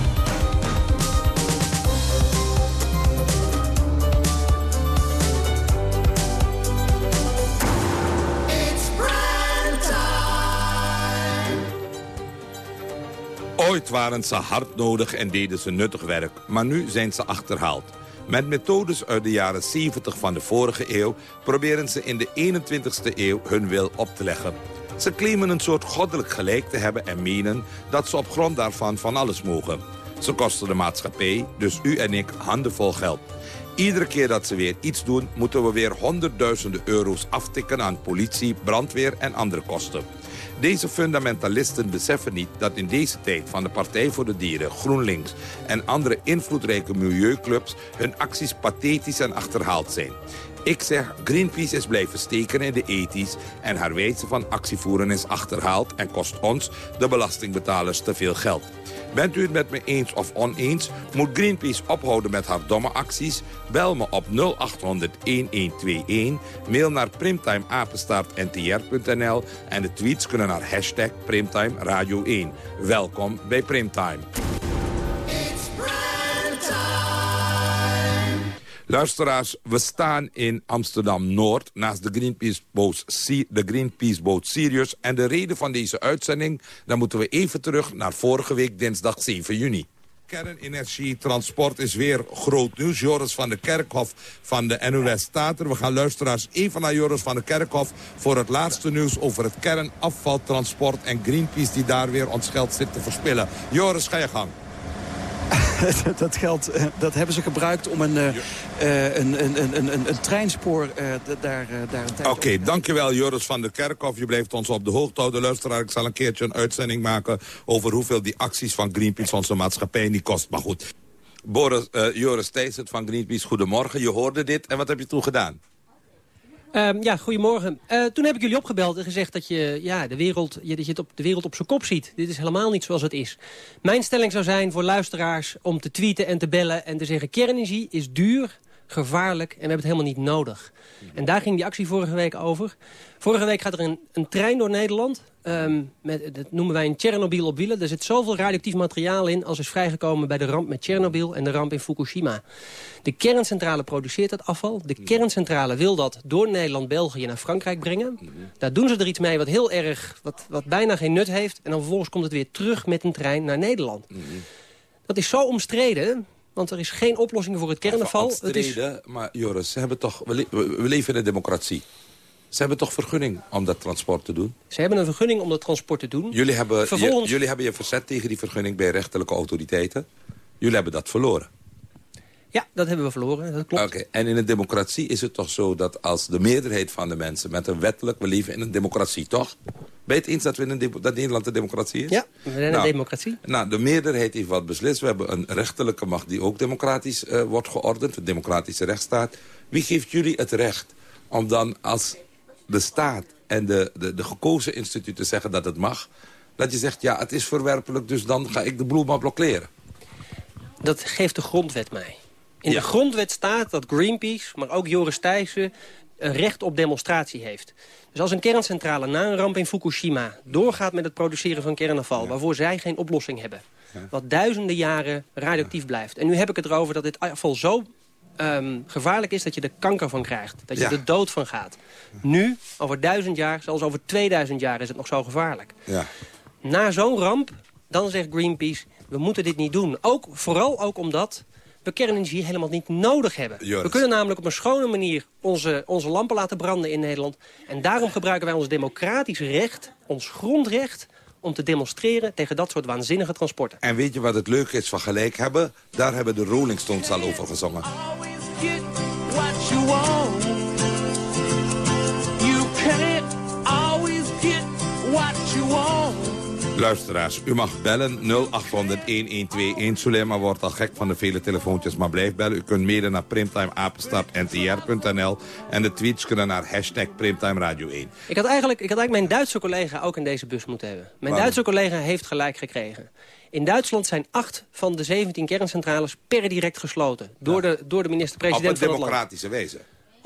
Ooit waren ze hard nodig en deden ze nuttig werk, maar nu zijn ze achterhaald. Met methodes uit de jaren 70 van de vorige eeuw... proberen ze in de 21ste eeuw hun wil op te leggen. Ze claimen een soort goddelijk gelijk te hebben en menen... dat ze op grond daarvan van alles mogen. Ze kosten de maatschappij, dus u en ik, handenvol geld. Iedere keer dat ze weer iets doen, moeten we weer honderdduizenden euro's aftikken aan politie, brandweer en andere kosten. Deze fundamentalisten beseffen niet dat in deze tijd van de Partij voor de Dieren, GroenLinks en andere invloedrijke milieuclubs hun acties pathetisch en achterhaald zijn. Ik zeg, Greenpeace is blijven steken in de ethisch... en haar wijze van actievoeren is achterhaald... en kost ons, de belastingbetalers, te veel geld. Bent u het met me eens of oneens? Moet Greenpeace ophouden met haar domme acties? Bel me op 0800-1121. Mail naar primtimeapenstaartntr.nl. En de tweets kunnen naar hashtag Primtime Radio 1. Welkom bij Primtime. Luisteraars, we staan in Amsterdam-Noord naast de Greenpeace-boot Greenpeace Sirius. En de reden van deze uitzending, dan moeten we even terug naar vorige week dinsdag 7 juni. Kernenergie, transport is weer groot nieuws. Joris van de Kerkhof van de NOS staat er. We gaan luisteraars even naar Joris van de Kerkhof... voor het laatste nieuws over het kernafvaltransport... en Greenpeace die daar weer ons geld zit te verspillen. Joris, ga je gang. (laughs) dat geld eh, dat hebben ze gebruikt om een, uh, een, een, een, een, een, treinspoor uh, daar, daar Oké, dankjewel Joris van der Kerkhof. Je blijft ons op de hoogte houden. Luisteraar, ik zal een keertje een uitzending maken... over hoeveel die acties van Greenpeace onze maatschappij niet kost. Maar goed. Boris, Joris Thijssen van Greenpeace, goedemorgen. Je hoorde dit en wat heb je toen gedaan? Um, ja, goedemorgen. Uh, toen heb ik jullie opgebeld en gezegd dat je, ja, de, wereld, je, dat je het op de wereld op zijn kop ziet. Dit is helemaal niet zoals het is. Mijn stelling zou zijn voor luisteraars om te tweeten en te bellen... en te zeggen kernenergie is duur, gevaarlijk en we hebben het helemaal niet nodig. En daar ging die actie vorige week over. Vorige week gaat er een, een trein door Nederland. Um, met, dat noemen wij een Tsjernobyl op wielen. Er zit zoveel radioactief materiaal in als is vrijgekomen bij de ramp met Tsjernobyl en de ramp in Fukushima. De kerncentrale produceert dat afval. De kerncentrale wil dat door Nederland, België naar Frankrijk brengen. Daar doen ze er iets mee wat heel erg, wat, wat bijna geen nut heeft. En dan vervolgens komt het weer terug met een trein naar Nederland. Dat is zo omstreden want er is geen oplossing voor het kernafval. Het is... Maar Joris, ze hebben toch, we, we leven in een democratie. Ze hebben toch vergunning om dat transport te doen? Ze hebben een vergunning om dat transport te doen. Jullie hebben, Vervolgens... je, jullie hebben je verzet tegen die vergunning bij rechterlijke autoriteiten. Jullie hebben dat verloren. Ja, dat hebben we verloren, dat klopt. Oké, En in een democratie is het toch zo dat als de meerderheid van de mensen... met een wettelijk, we leven in een democratie, toch? Ben je het eens dat, we in een dat Nederland een democratie is? Ja, we zijn een nou, democratie. Nou, de meerderheid heeft wat beslist. We hebben een rechterlijke macht die ook democratisch uh, wordt geordend. De democratische rechtsstaat. Wie geeft jullie het recht om dan als de staat en de, de, de gekozen instituten zeggen dat het mag... dat je zegt, ja, het is verwerpelijk, dus dan ga ik de bloem maar blokkeren? Dat geeft de grondwet mij. In de grondwet staat dat Greenpeace, maar ook Joris Thijssen een recht op demonstratie heeft. Dus als een kerncentrale na een ramp in Fukushima doorgaat met het produceren van kernafval... waarvoor zij geen oplossing hebben, wat duizenden jaren radioactief blijft. En nu heb ik het erover dat dit afval zo ehm, gevaarlijk is dat je er kanker van krijgt. Dat je Ja. er dood van gaat. Nu, over duizend jaar, zelfs over 2000 jaar is het nog zo gevaarlijk. Ja. Na zo'n ramp, dan zegt Greenpeace, we moeten dit niet doen. Ook, vooral ook omdat we kernenergie helemaal niet nodig hebben. Joris. We kunnen namelijk op een schone manier onze, onze lampen laten branden in Nederland. En daarom gebruiken wij ons democratisch recht, ons grondrecht... om te demonstreren tegen dat soort waanzinnige transporten. En weet je wat het leuke is van gelijk hebben? Daar hebben de Rolling Stones al over gezongen. Luisteraars, u mag bellen 0800-1121. Sulema wordt al gek van de vele telefoontjes, maar blijf bellen. U kunt mailen naar primtimeapenstaartntr.nl. En de tweets kunnen naar hashtag Primtime Radio 1. Ik had, eigenlijk, ik had eigenlijk mijn Duitse collega ook in deze bus moeten hebben. Mijn Waarom? Duitse collega heeft gelijk gekregen. In Duitsland zijn acht van de 17 kerncentrales per direct gesloten. Door de, door de Op minister-president een van het land. democratische wijze.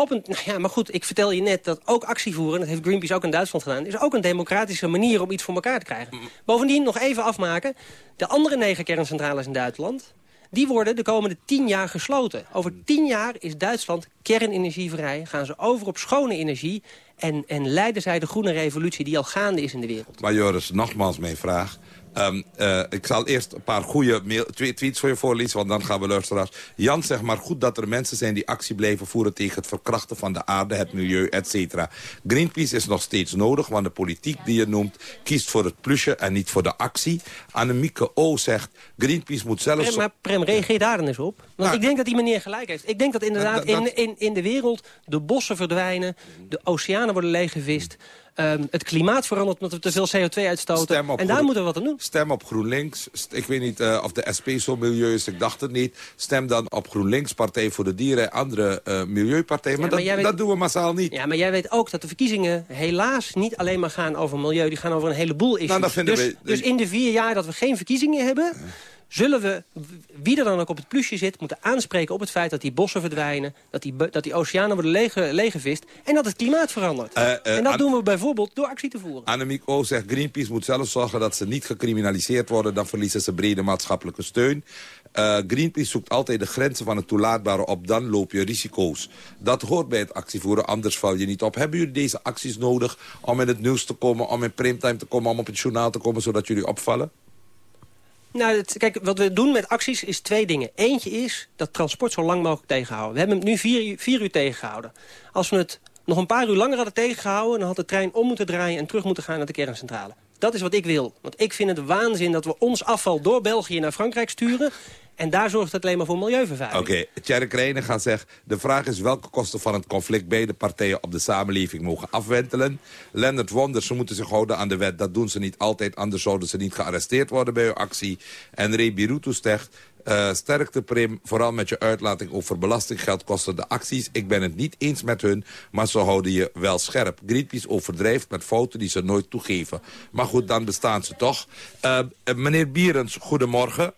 Nou ja, maar goed, ik vertel je net dat ook actie voeren... dat heeft Greenpeace ook in Duitsland gedaan... is ook een democratische manier om iets voor elkaar te krijgen. Bovendien, nog even afmaken... de andere negen kerncentrales in Duitsland... die worden de komende tien jaar gesloten. Over tien jaar is Duitsland kernenergievrij. Gaan ze over op schone energie... en, en leiden zij de groene revolutie die al gaande is in de wereld. Maar Joris, nogmaals mijn vraag. Ehm, eh, ik zal eerst een paar goede tweets voor je voorlezen, want dan gaan we luisteraars. Jan zegt maar goed dat er mensen zijn die actie blijven voeren tegen het verkrachten van de aarde, het milieu, et cetera. Greenpeace is nog steeds nodig, want de politiek die je noemt kiest voor het plusje en niet voor de actie. Annemieke O zegt, Greenpeace moet zelfs... Prem, maar Prem, reageer daar eens op. Want Nou, ik denk dat die meneer gelijk heeft. Ik denk dat inderdaad dat- dat- in, in, in de wereld de bossen verdwijnen... de oceanen worden leeggevist... ehm, het klimaat verandert omdat we te veel CO2 uitstoten. En daar groen- moeten we wat aan doen. Stem op GroenLinks. Ik weet niet eh, of de SP zo milieu is, ik dacht het niet. Stem dan op GroenLinks, Partij voor de Dieren en andere eh, milieupartijen. Maar, maar dat, weet- dat doen we massaal niet. Ja, maar jij weet ook dat de verkiezingen helaas niet alleen maar gaan over milieu. Die gaan over een heleboel issues. Nou, vinden dus, we- dus in de vier jaar dat we geen verkiezingen hebben... zullen we, wie er dan ook op het plusje zit... moeten aanspreken op het feit dat die bossen verdwijnen... dat die, dat die oceanen worden lege, leeggevist... en dat het klimaat verandert. Eh, eh, en dat doen we bijvoorbeeld door actie te voeren. Annemiek O zegt, Greenpeace moet zelf zorgen dat ze niet gecriminaliseerd worden. Dan verliezen ze brede maatschappelijke steun. Eh, Greenpeace zoekt altijd de grenzen van het toelaatbare op. Dan loop je risico's. Dat hoort bij het actievoeren, anders val je niet op. Hebben jullie deze acties nodig om in het nieuws te komen... om in primetime te komen, om op het journaal te komen... zodat jullie opvallen? Nou, het, kijk, wat we doen met acties is twee dingen. Eentje is dat transport zo lang mogelijk tegenhouden. We hebben het nu vier, uur- vier uur tegengehouden. Als we het nog een paar uur langer hadden tegengehouden... dan had de trein om moeten draaien en terug moeten gaan naar de kerncentrale. Dat is wat ik wil. Want ik vind het waanzin dat we ons afval door België naar Frankrijk sturen... en daar zorgt het alleen maar voor milieuvervuiling. Oké, Tjerk Reijnen gaat zeggen... de vraag is welke kosten van het conflict beide partijen op de samenleving mogen afwentelen. Lennart Wonders, ze moeten zich houden aan de wet. Dat doen ze niet altijd, anders zouden ze niet gearresteerd worden bij uw actie. En Ray Birutu zegt... eh, sterkte Prim, vooral met je uitlating over belastinggeld kosten de acties. Ik ben het niet eens met hun, maar ze houden je wel scherp. Greenpeace overdrijft met fouten die ze nooit toegeven. Maar goed, dan bestaan ze toch. Eh, eh, meneer Bierens, goedemorgen.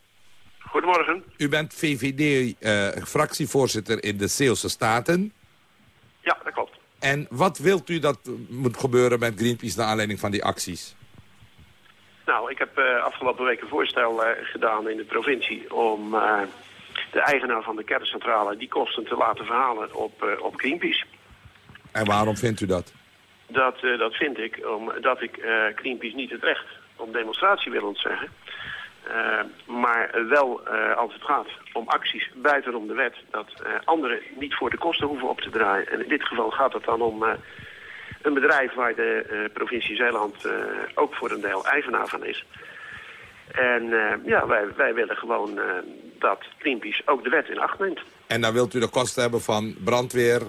Goedemorgen. U bent VVD-fractievoorzitter in de Zeeuwse Staten. Ja, dat klopt. En wat wilt u dat moet gebeuren met Greenpeace naar aanleiding van die acties? Nou, ik heb eh, afgelopen week een voorstel eh, gedaan in de provincie om eh, de eigenaar van de kerncentrale die kosten te laten verhalen op, eh, op Greenpeace. En waarom vindt u dat? Dat, eh, dat vind ik omdat ik eh, Greenpeace niet het recht om demonstratie wil ontzeggen. Eh, maar wel eh, als het gaat om acties buitenom de wet, dat eh, anderen niet voor de kosten hoeven op te draaien. En in dit geval gaat het dan om een bedrijf waar de provincie Zeeland ook voor een deel eigenaar van is. En ja, wij, wij willen gewoon dat Greenpeace ook de wet in acht neemt. En dan wilt u de kosten hebben van brandweer,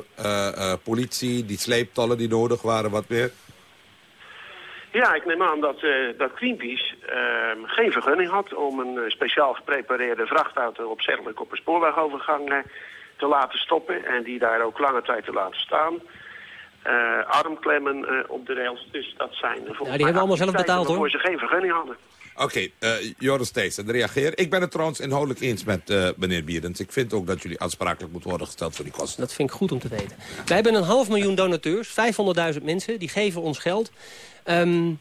politie, die sleeptallen die nodig waren, wat meer? Ja, ik neem aan dat, eh, dat Greenpeace ehm, geen vergunning had om een eh, speciaal geprepareerde vrachtauto opzettelijk op een spoorwegovergang eh, te laten stoppen. En die daar ook lange tijd te laten staan. Armklemmen op de rails. Dus dat zijn volgens hebben mij allemaal zelf betaald, hoor. waarvoor ze geen vergunning hadden. Oké, eh, Joris Thijssen, reageer. Ik ben het trouwens inhoudelijk eens met uh, meneer Bierens. Ik vind ook dat jullie aansprakelijk moeten worden gesteld voor die kosten. Dat vind ik goed om te weten. Wij hebben een half miljoen donateurs, 500.000 mensen, die geven ons geld. Um,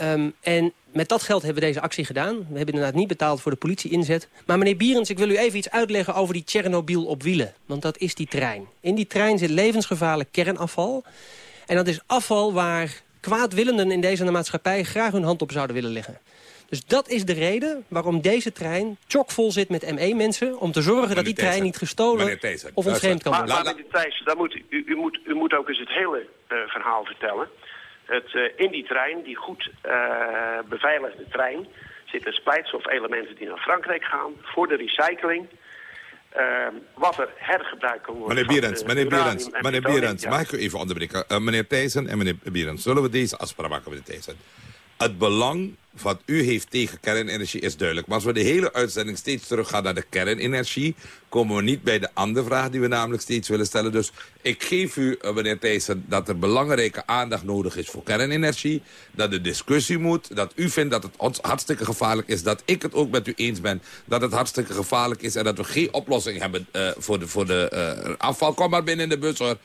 um, en met dat geld hebben we deze actie gedaan. We hebben inderdaad niet betaald voor de politie-inzet. Maar meneer Bierens, ik wil u even iets uitleggen over die Tsjernobyl op wielen. Want dat is die trein. In die trein zit levensgevaarlijk kernafval. En dat is afval waar kwaadwillenden in deze maatschappij graag hun hand op zouden willen leggen. Dus dat is de reden waarom deze trein chockvol zit met ME-mensen... om te zorgen dat die trein niet gestolen of ontvreemd kan worden. Maar, meneer Thijssen, dan moet, u, u, moet, u moet ook eens het hele uh, verhaal vertellen. Het, uh, in die trein, die goed uh, beveiligde trein... zitten splijtstof-elementen die naar Frankrijk gaan... voor de recycling... Uh, wat er hergebruikt kan worden. Meneer Bierens, meneer Bierens, meneer Bierens, ja. mag ik u even onderbreken? Uh, meneer Thijssen en meneer Bierens, zullen we deze afspraak maken, meneer Thijssen? Het belang wat u heeft tegen kernenergie is duidelijk. Maar als we de hele uitzending steeds teruggaan naar de kernenergie... komen we niet bij de andere vraag die we namelijk steeds willen stellen. Dus ik geef u, uh, meneer Thijssen, dat er belangrijke aandacht nodig is voor kernenergie. Dat de discussie moet. Dat u vindt dat het ons hartstikke gevaarlijk is. Dat ik het ook met u eens ben dat het hartstikke gevaarlijk is. En dat we geen oplossing hebben uh, voor de, voor de uh, afval. Kom maar binnen in de bus hoor.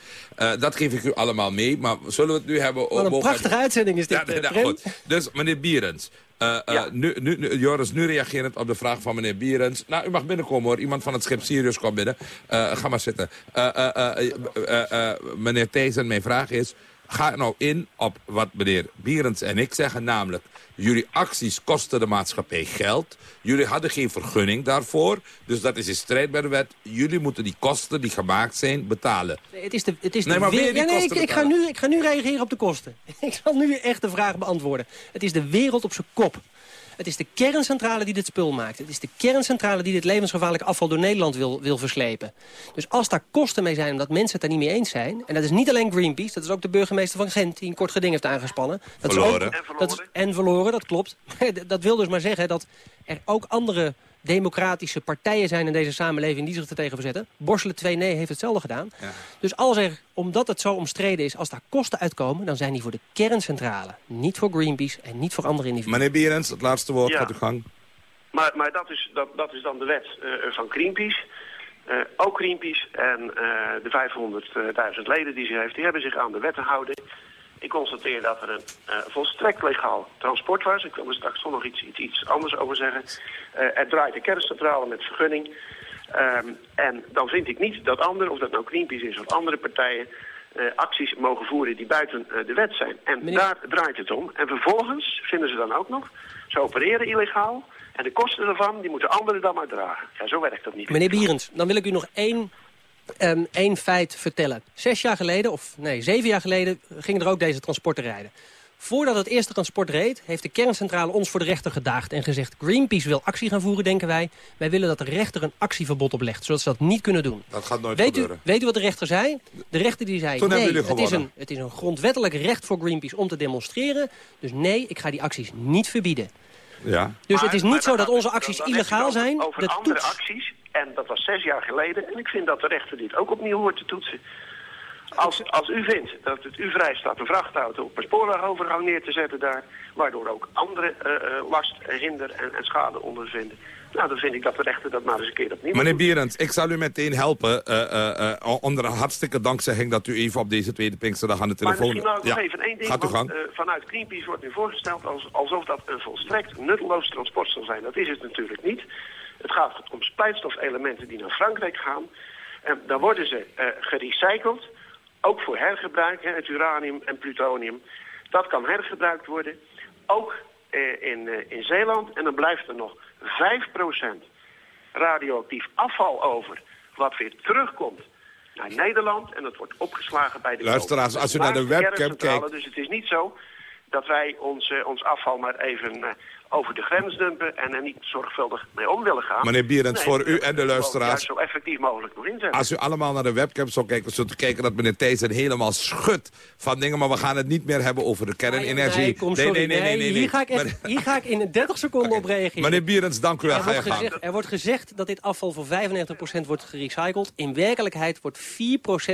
dat geef ik u allemaal mee. Maar zullen we het nu hebben... Wat een prachtige uitzending is dit, ja, nou, goed. Dus meneer Bierens... Uh, uh, ja. nu, nu, Joris, nu reagerend op de vraag van meneer Bierens. Nou, u mag binnenkomen hoor. Iemand van het schip Sirius komt binnen. Uh, ga maar zitten. meneer Thijssen, mijn vraag is... Ga nou in op wat meneer Bierens en ik zeggen, namelijk... jullie acties kosten de maatschappij geld. Jullie hadden geen vergunning daarvoor. Dus dat is in strijd met de wet. Jullie moeten die kosten die gemaakt zijn betalen. Nee, het is de, het is nee, maar ja, nee, ik, ik, ga nu, ik ga nu reageren op de kosten. (laughs) ik zal nu echt de vraag beantwoorden. Het is de wereld op zijn kop. Het is de kerncentrale die dit spul maakt. Het is de kerncentrale die dit levensgevaarlijk afval door Nederland wil, wil verslepen. Dus als daar kosten mee zijn omdat mensen het daar niet mee eens zijn... en dat is niet alleen Greenpeace, dat is ook de burgemeester van Gent... die een kort geding heeft aangespannen. Dat verloren. Is ook, dat is, en verloren, dat klopt. (laughs) dat wil dus maar zeggen dat er ook andere democratische partijen zijn in deze samenleving die zich er tegen verzetten. Borselen 2 nee heeft hetzelfde gedaan. Ja. Dus als er, omdat het zo omstreden is, als daar kosten uitkomen... dan zijn die voor de kerncentrale. Niet voor Greenpeace en niet voor andere individuen. Meneer Bierens, het laatste woord, ja. gaat uw gang. Maar, maar dat, is, dat, dat is dan de wet uh, van Greenpeace. Uh, ook Greenpeace en uh, de 500.000 leden die ze heeft... die hebben zich aan de wet te houden. Ik constateer dat er een uh, volstrekt legaal transport was. Ik wil er straks nog iets, iets, iets anders over zeggen. Uh, er draait een kerncentrale met vergunning. Um, en dan vind ik niet dat anderen, of dat nou Greenpeace is of andere partijen... Uh, acties mogen voeren die buiten de wet zijn. En Meneer... daar draait het om. En vervolgens vinden ze dan ook nog, ze opereren illegaal... en de kosten daarvan, die moeten anderen dan maar dragen. Ja, zo werkt dat niet. Meneer Bierens, dan wil ik u nog één um, één feit vertellen. Zes jaar geleden, of nee, zeven jaar geleden, gingen er ook deze transporten rijden. Voordat het eerste transport reed, heeft de kerncentrale ons voor de rechter gedaagd... en gezegd, Greenpeace wil actie gaan voeren, denken wij. Wij willen dat de rechter een actieverbod oplegt, zodat ze dat niet kunnen doen. Dat gaat nooit weet gebeuren. U, weet u wat de rechter zei? De rechter die zei, Toen nee, het is, een, het is een grondwettelijk recht voor Greenpeace om te demonstreren. Dus nee, ik ga die acties niet verbieden. Ja. Dus maar, het is niet zo dat onze acties illegaal zijn. Over de andere acties en dat was zes jaar geleden. En ik vind dat de rechter dit ook opnieuw hoort te toetsen. Als, als u vindt dat het u vrij staat een vrachtauto op een spoorwegovergang neer te zetten daar... waardoor ook andere uh, last, hinder en, en schade ondervinden... Nou, dan vind ik dat de rechter dat maar eens een keer opnieuw Meneer Bierens, ik zal u meteen helpen. Uh, onder een hartstikke dankzegging dat u even op deze tweede Pinksterdag aan de telefoon... Maar misschien nog ja. even één ding. Gaat u gang. Want, vanuit Greenpeace wordt nu voorgesteld als, alsof dat een volstrekt nutteloos transport zal zijn. Dat is het natuurlijk niet. Het gaat om splijtstofelementen die naar Frankrijk gaan. En daar worden ze uh, gerecycled, ook voor hergebruik, hè, het uranium en plutonium. Dat kan hergebruikt worden, ook uh, in, uh, in Zeeland. En dan blijft er nog 5% radioactief afval over, wat weer terugkomt naar Nederland. En dat wordt opgeslagen bij de Luisteraars, als u naar de webcam kijkt... Dus het is niet zo dat wij ons, ons afval maar even over de grens dumpen en er niet zorgvuldig mee om willen gaan. Meneer Bierens, nee, voor u en de luisteraars... zo effectief mogelijk nog inzetten. Als u allemaal naar de webcam zou kijken, zult u kijken dat meneer Thijssen helemaal schudt van dingen. Maar we gaan het niet meer hebben over de kernenergie. Nee, kom, nee, nee, nee, nee, nee, Hier, ga ik echt, hier ga ik in 30 seconden okay. op reageren. Meneer Bierens, dank u wel. Er wordt, gezegd, er wordt gezegd dat dit afval voor 95% wordt gerecycled. In werkelijkheid wordt 4%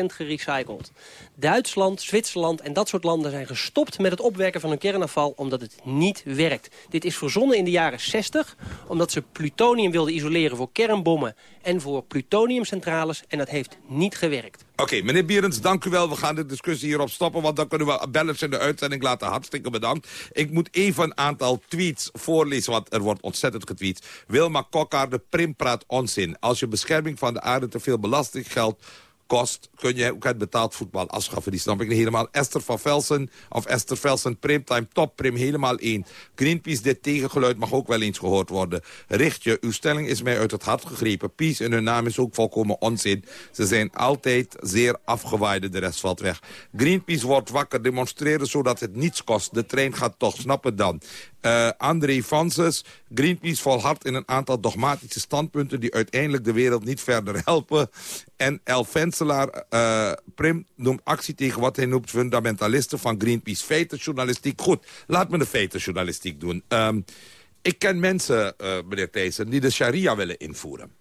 gerecycled. Duitsland, Zwitserland en dat soort landen zijn gestopt met het opwerken van hun kernafval omdat het niet werkt. Dit is voor verzonnen in de jaren 60... omdat ze plutonium wilden isoleren voor kernbommen... en voor plutoniumcentrales. En dat heeft niet gewerkt. Oké, meneer Bierens, dank u wel. We gaan de discussie hierop stoppen, want dan kunnen we bellers in de uitzending laten. Hartstikke bedankt. Ik moet even een aantal tweets voorlezen, want er wordt ontzettend getweet. Wilma Kokkar, de prim praat onzin. Als je bescherming van de aarde te veel belasting geldt kost, kun je ook het betaald voetbal afschaffen. Die snap ik niet helemaal. Esther van Velsen, of Esther Velsen, Primtime, top, Prim, helemaal één. Greenpeace, dit tegengeluid mag ook wel eens gehoord worden. Richtje, uw stelling is mij uit het hart gegrepen. Peace in hun naam is ook volkomen onzin. Ze zijn altijd zeer afgewaaide, de rest valt weg. Greenpeace wordt wakker, demonstreren zodat het niets kost. De trein gaat toch, snap het dan. Uh, André Vanses, Greenpeace volhardt in een aantal dogmatische standpunten... die uiteindelijk de wereld niet verder helpen. En El Venselaar, uh, Prim, noemt actie tegen wat hij noemt fundamentalisten van Greenpeace. Feitenjournalistiek, goed, laat me de feitenjournalistiek doen. Um, ik ken mensen, uh, meneer Thijssen, die de sharia willen invoeren.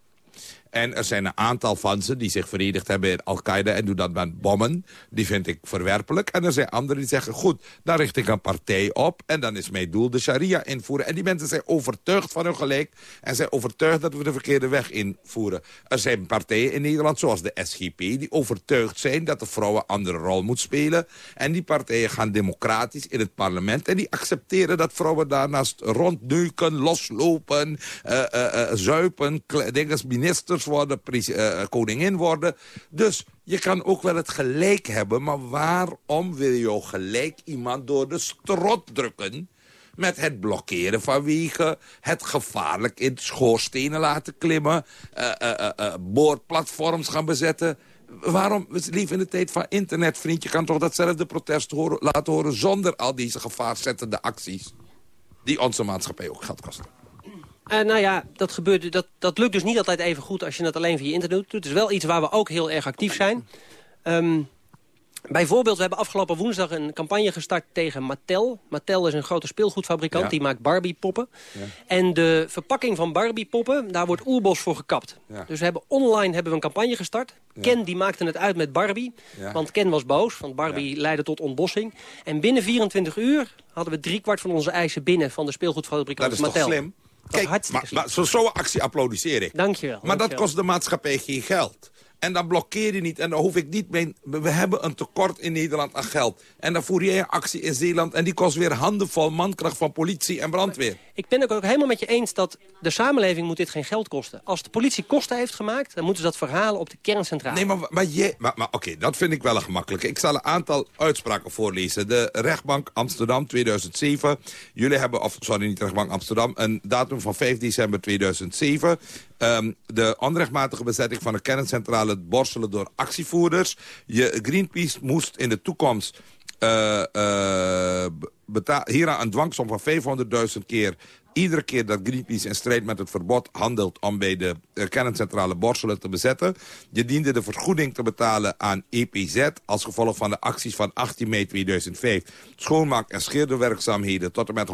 En er zijn een aantal van ze die zich verenigd hebben in Al-Qaeda... en doen dat met bommen. Die vind ik verwerpelijk. En er zijn anderen die zeggen, goed, dan richt ik een partij op... en dan is mijn doel de sharia invoeren. En die mensen zijn overtuigd van hun gelijk... en zijn overtuigd dat we de verkeerde weg invoeren. Er zijn partijen in Nederland, zoals de SGP... die overtuigd zijn dat de vrouw een andere rol moet spelen. En die partijen gaan democratisch in het parlement... en die accepteren dat vrouwen daarnaast rondneuken, loslopen... Uh, uh, uh, zuipen, dingen, ministers worden, uh, koningin worden. Dus je kan ook wel het gelijk hebben, maar waarom wil je gelijk iemand door de strot drukken? met het blokkeren van wegen, het gevaarlijk in schoorstenen laten klimmen, uh, uh, boorplatforms gaan bezetten. Waarom, lief in de tijd van internet, vriend, je kan toch datzelfde protest horen, laten horen zonder al deze gevaarzettende acties die onze maatschappij ook geld kosten. Uh, nou ja, dat, gebeurt, dat, dat lukt dus niet altijd even goed als je het alleen via internet doet. Het is wel iets waar we ook heel erg actief zijn. Um, bijvoorbeeld, we hebben afgelopen woensdag een campagne gestart tegen Mattel. Mattel is een grote speelgoedfabrikant, die maakt Barbie-poppen. Ja. En de verpakking van Barbie-poppen, daar wordt oerbos voor gekapt. Ja. Dus we hebben online hebben we een campagne gestart. Ken die maakte het uit met Barbie, want Ken was boos, want Barbie leidde tot ontbossing. En binnen 24 uur hadden we driekwart van onze eisen binnen van de speelgoedfabrikant Mattel. Dat is toch slim? Kijk, maar, maar zo'n actie applaudisseer ik. Dankjewel. Maar dankjewel. dat kost de maatschappij geen geld. En dan blokkeer je niet. En dan hoef ik niet mee... We hebben een tekort in Nederland aan geld. En dan voer jij een actie in Zeeland... en die kost weer handenvol mankracht van politie en brandweer. Ik ben het ook helemaal met je eens dat de samenleving moet dit geen geld kosten. Als de politie kosten heeft gemaakt... dan moeten ze dat verhalen op de kerncentrale. Nee, maar, maar, je, maar, maar oké, dat vind ik wel een gemakkelijke. Ik zal een aantal uitspraken voorlezen. De rechtbank Amsterdam 2007. Jullie hebben, of sorry, niet de rechtbank Amsterdam... een datum van 5 december 2007... Um, de onrechtmatige bezetting van de kerncentrale borstelen door actievoerders. Je, Greenpeace moest in de toekomst uh, uh, hieraan een dwangsom van 500.000 keer iedere keer dat Greenpeace in strijd met het verbod handelt... om bij de uh, kerncentrale Borselen te bezetten. Je diende de vergoeding te betalen aan EPZ... als gevolg van de acties van 18 mei 2005. Schoonmaak- en scheerderwerkzaamheden tot en met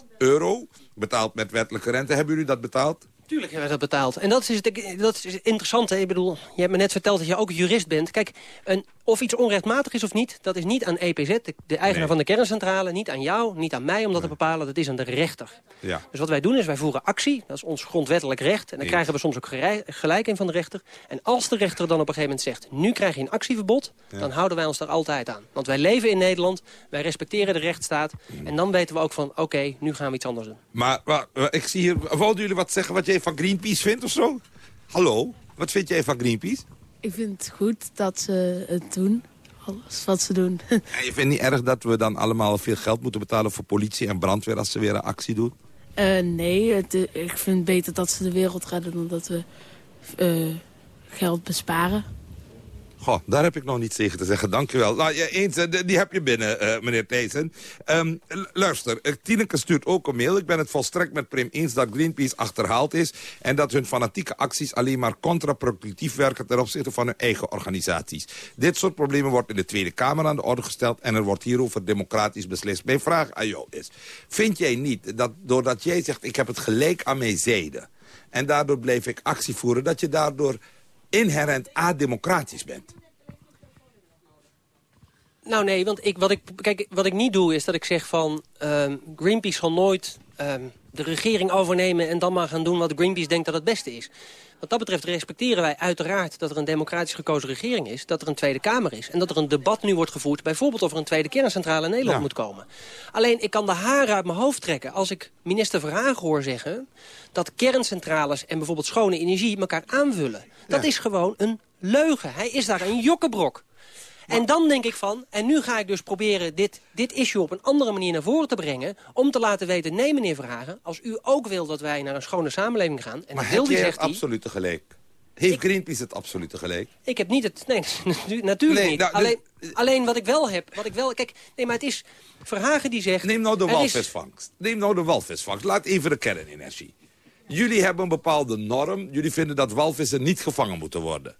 139.352 euro. Betaald met wettelijke rente. Hebben jullie dat betaald? Tuurlijk hebben we dat betaald. En dat is, het, dat is interessant. Hè? Ik bedoel, je hebt me net verteld dat je ook jurist bent. Kijk, een, of iets onrechtmatig is of niet, dat is niet aan EPZ, de, de eigenaar nee. van de kerncentrale. Niet aan jou, niet aan mij om dat nee. te bepalen. Dat is aan de rechter. Ja. Dus wat wij doen is, wij voeren actie. Dat is ons grondwettelijk recht. En dan krijgen we soms ook gelijk in van de rechter. En als de rechter dan op een gegeven moment zegt... nu krijg je een actieverbod, ja. dan houden wij ons daar altijd aan. Want wij leven in Nederland, wij respecteren de rechtsstaat. Mm. En dan weten we ook van, oké, okay, nu gaan we iets anders doen. Maar, maar ik zie hier, wilden jullie wat zeggen wat jij van Greenpeace vindt of zo? Hallo, wat vind jij van Greenpeace? Ik vind het goed dat ze het doen. Alles wat ze doen. (laughs) En je vindt niet erg dat we dan allemaal veel geld moeten betalen voor politie en brandweer als ze weer een actie doen? Uh, nee, het, ik vind het beter dat ze de wereld redden dan dat we uh, geld besparen. Daar heb ik nog niets tegen te zeggen. Dank u wel. Nou, eens, die heb je binnen, uh, meneer Thijssen. Um, luister, Tineke stuurt ook een mail. Ik ben het volstrekt met Prim eens dat Greenpeace achterhaald is... en dat hun fanatieke acties alleen maar contraproductief werken... ten opzichte van hun eigen organisaties. Dit soort problemen wordt in de Tweede Kamer aan de orde gesteld... en er wordt hierover democratisch beslist. Mijn vraag aan jou is, vind jij niet dat doordat jij zegt... ik heb het gelijk aan mijn zijde... en daardoor blijf ik actie voeren... dat je daardoor inherent ademocratisch bent? Nou nee, want ik, wat, ik, kijk, wat ik niet doe is dat ik zeg van... ehm, Greenpeace zal nooit ehm, de regering overnemen... en dan maar gaan doen wat Greenpeace denkt dat het beste is. Wat dat betreft respecteren wij uiteraard dat er een democratisch gekozen regering is... dat er een Tweede Kamer is en dat er een debat nu wordt gevoerd... bijvoorbeeld of er een tweede kerncentrale in Nederland Ja. moet komen. Alleen, ik kan de haren uit mijn hoofd trekken als ik minister Verhagen hoor zeggen... dat kerncentrales en bijvoorbeeld schone energie elkaar aanvullen. Dat is gewoon een leugen. Hij is daar een jokkenbrok. En dan denk ik van, en nu ga ik dus proberen dit, dit issue op een andere manier naar voren te brengen... om te laten weten, nee meneer Verhagen, als u ook wil dat wij naar een schone samenleving gaan... en Maar wil heb jij het absolute gelijk? Heeft Greenpeace het absolute gelijk? ik heb niet het... Nee, (laughs) natu- natuurlijk Nee, niet. nou, alleen, alleen wat ik wel heb, wat ik wel... Kijk, nee, maar het is Verhagen die zegt... Neem nou de is- walvisvangst. Neem nou de walvisvangst. Laat even de kernenergie. Jullie hebben een bepaalde norm. Jullie vinden dat walvissen niet gevangen moeten worden.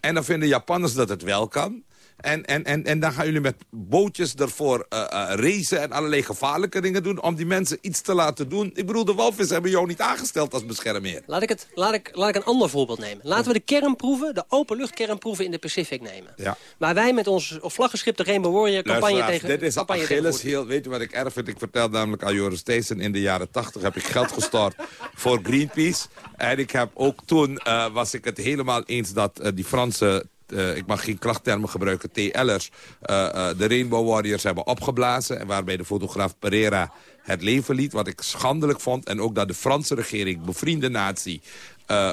En dan vinden Japanners dat het wel kan. En, en, en, en dan gaan jullie met bootjes ervoor eh, racen en allerlei gevaarlijke dingen doen... om die mensen iets te laten doen. Ik bedoel, de walvissen hebben jou niet aangesteld als beschermheer. Laat ik, het, laat, ik, laat ik een ander voorbeeld nemen. Laten we de kernproeven, de openluchtkernproeven in de Pacific nemen. Ja. Waar wij met ons vlaggenschip de Rainbow Warrior campagne Luisteraars, tegen... dit is campagne Achilles heel. Weet je wat ik erg vind? Ik vertel namelijk aan Joris Thijssen in de jaren 80 heb ik geld (laughs) gestort voor Greenpeace. En ik heb ook toen, eh, was ik het helemaal eens dat die Franse... eh, ik mag geen krachttermen gebruiken, TL'ers, eh, eh, de Rainbow Warriors hebben opgeblazen. En waarbij de fotograaf Pereira het leven liet, wat ik schandelijk vond. En ook dat de Franse regering, bevriende natie,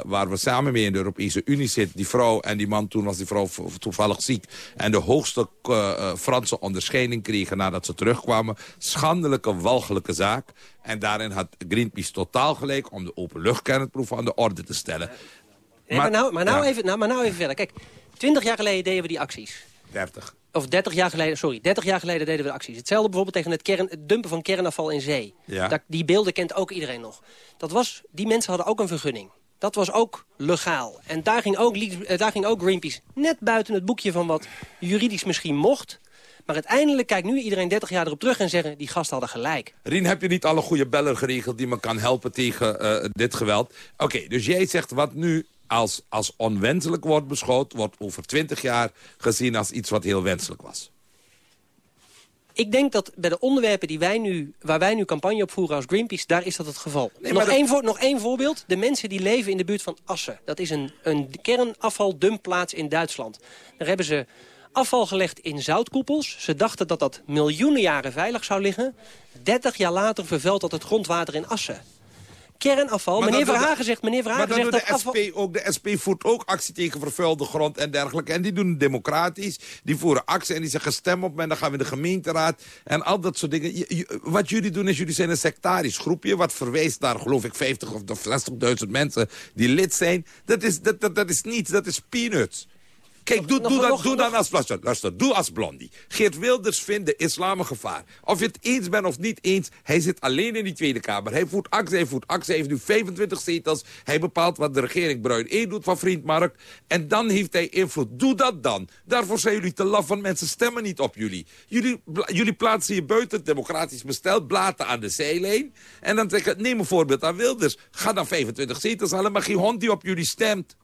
waar we samen mee in de Europese Unie zitten. Die vrouw en die man, toen was die vrouw toevallig ziek. En de hoogste eh, Franse onderscheiding kregen nadat ze terugkwamen. Schandelijke, walgelijke zaak. En daarin had Greenpeace totaal gelijk om de openluchtkernproef aan de orde te stellen. Nee, maar, nou, maar, nou ja, even, nou, maar nou even verder. Kijk, 20 jaar geleden deden we die acties. 30. Of 30 jaar geleden, sorry, 30 jaar geleden deden we de acties. Hetzelfde bijvoorbeeld tegen het, kern, het dumpen van kernafval in zee. Ja. Dat, die beelden kent ook iedereen nog. Dat was, die mensen hadden ook een vergunning. Dat was ook legaal. En daar ging ook, eh, daar ging ook Greenpeace net buiten het boekje van wat juridisch misschien mocht. Maar uiteindelijk kijkt nu iedereen 30 jaar erop terug en zeggen... die gasten hadden gelijk. Rien, heb je niet alle goede beller geregeld die me kan helpen tegen eh, dit geweld? Oké, dus jij zegt wat nu als, als onwenselijk wordt beschouwd... wordt over 20 jaar gezien als iets wat heel wenselijk was. Ik denk dat bij de onderwerpen die wij nu, waar wij nu campagne op voeren als Greenpeace... daar is dat het geval. Nee, nog, dat- één voor, nog één voorbeeld. De mensen die leven in de buurt van Assen. Dat is een, een kernafvaldumplaats in Duitsland. Daar hebben ze afval gelegd in zoutkoepels. Ze dachten dat dat miljoenen jaren veilig zou liggen. 30 jaar later vervuilt dat het grondwater in Assen. Kernafval. Maar meneer Verhagen zegt, meneer Maar Verhagen dan zegt dat de afval... SP ook. De SP voert ook actie tegen vervuilde grond en dergelijke. En die doen het democratisch. Die voeren actie en die zeggen stem op me. En dan gaan we in de gemeenteraad. En al dat soort dingen. Wat jullie doen is, jullie zijn een sectarisch groepje. Wat verwijst naar, geloof ik, 50 of 60.000 mensen die lid zijn. Dat is, dat, dat, dat is niets. Dat is peanuts. Kijk, doe, doe, dat, doe dan als, luister, luister, doe als Blondie. Geert Wilders vindt de islam een gevaar. Of je het eens bent of niet eens, hij zit alleen in die Tweede Kamer. Hij voert actie, hij voert actie, hij heeft nu 25 zetels. Hij bepaalt wat de regering Bruin 1 doet van Vriend Mark. En dan heeft hij invloed. Doe dat dan. Daarvoor zijn jullie te laf, want mensen stemmen niet op jullie. Jullie, jullie plaatsen je buiten het democratisch bestel, blaten aan de zijlijn. En dan zeg ik, neem een voorbeeld aan Wilders. Ga dan 25 zetels halen, maar geen hond die op jullie stemt.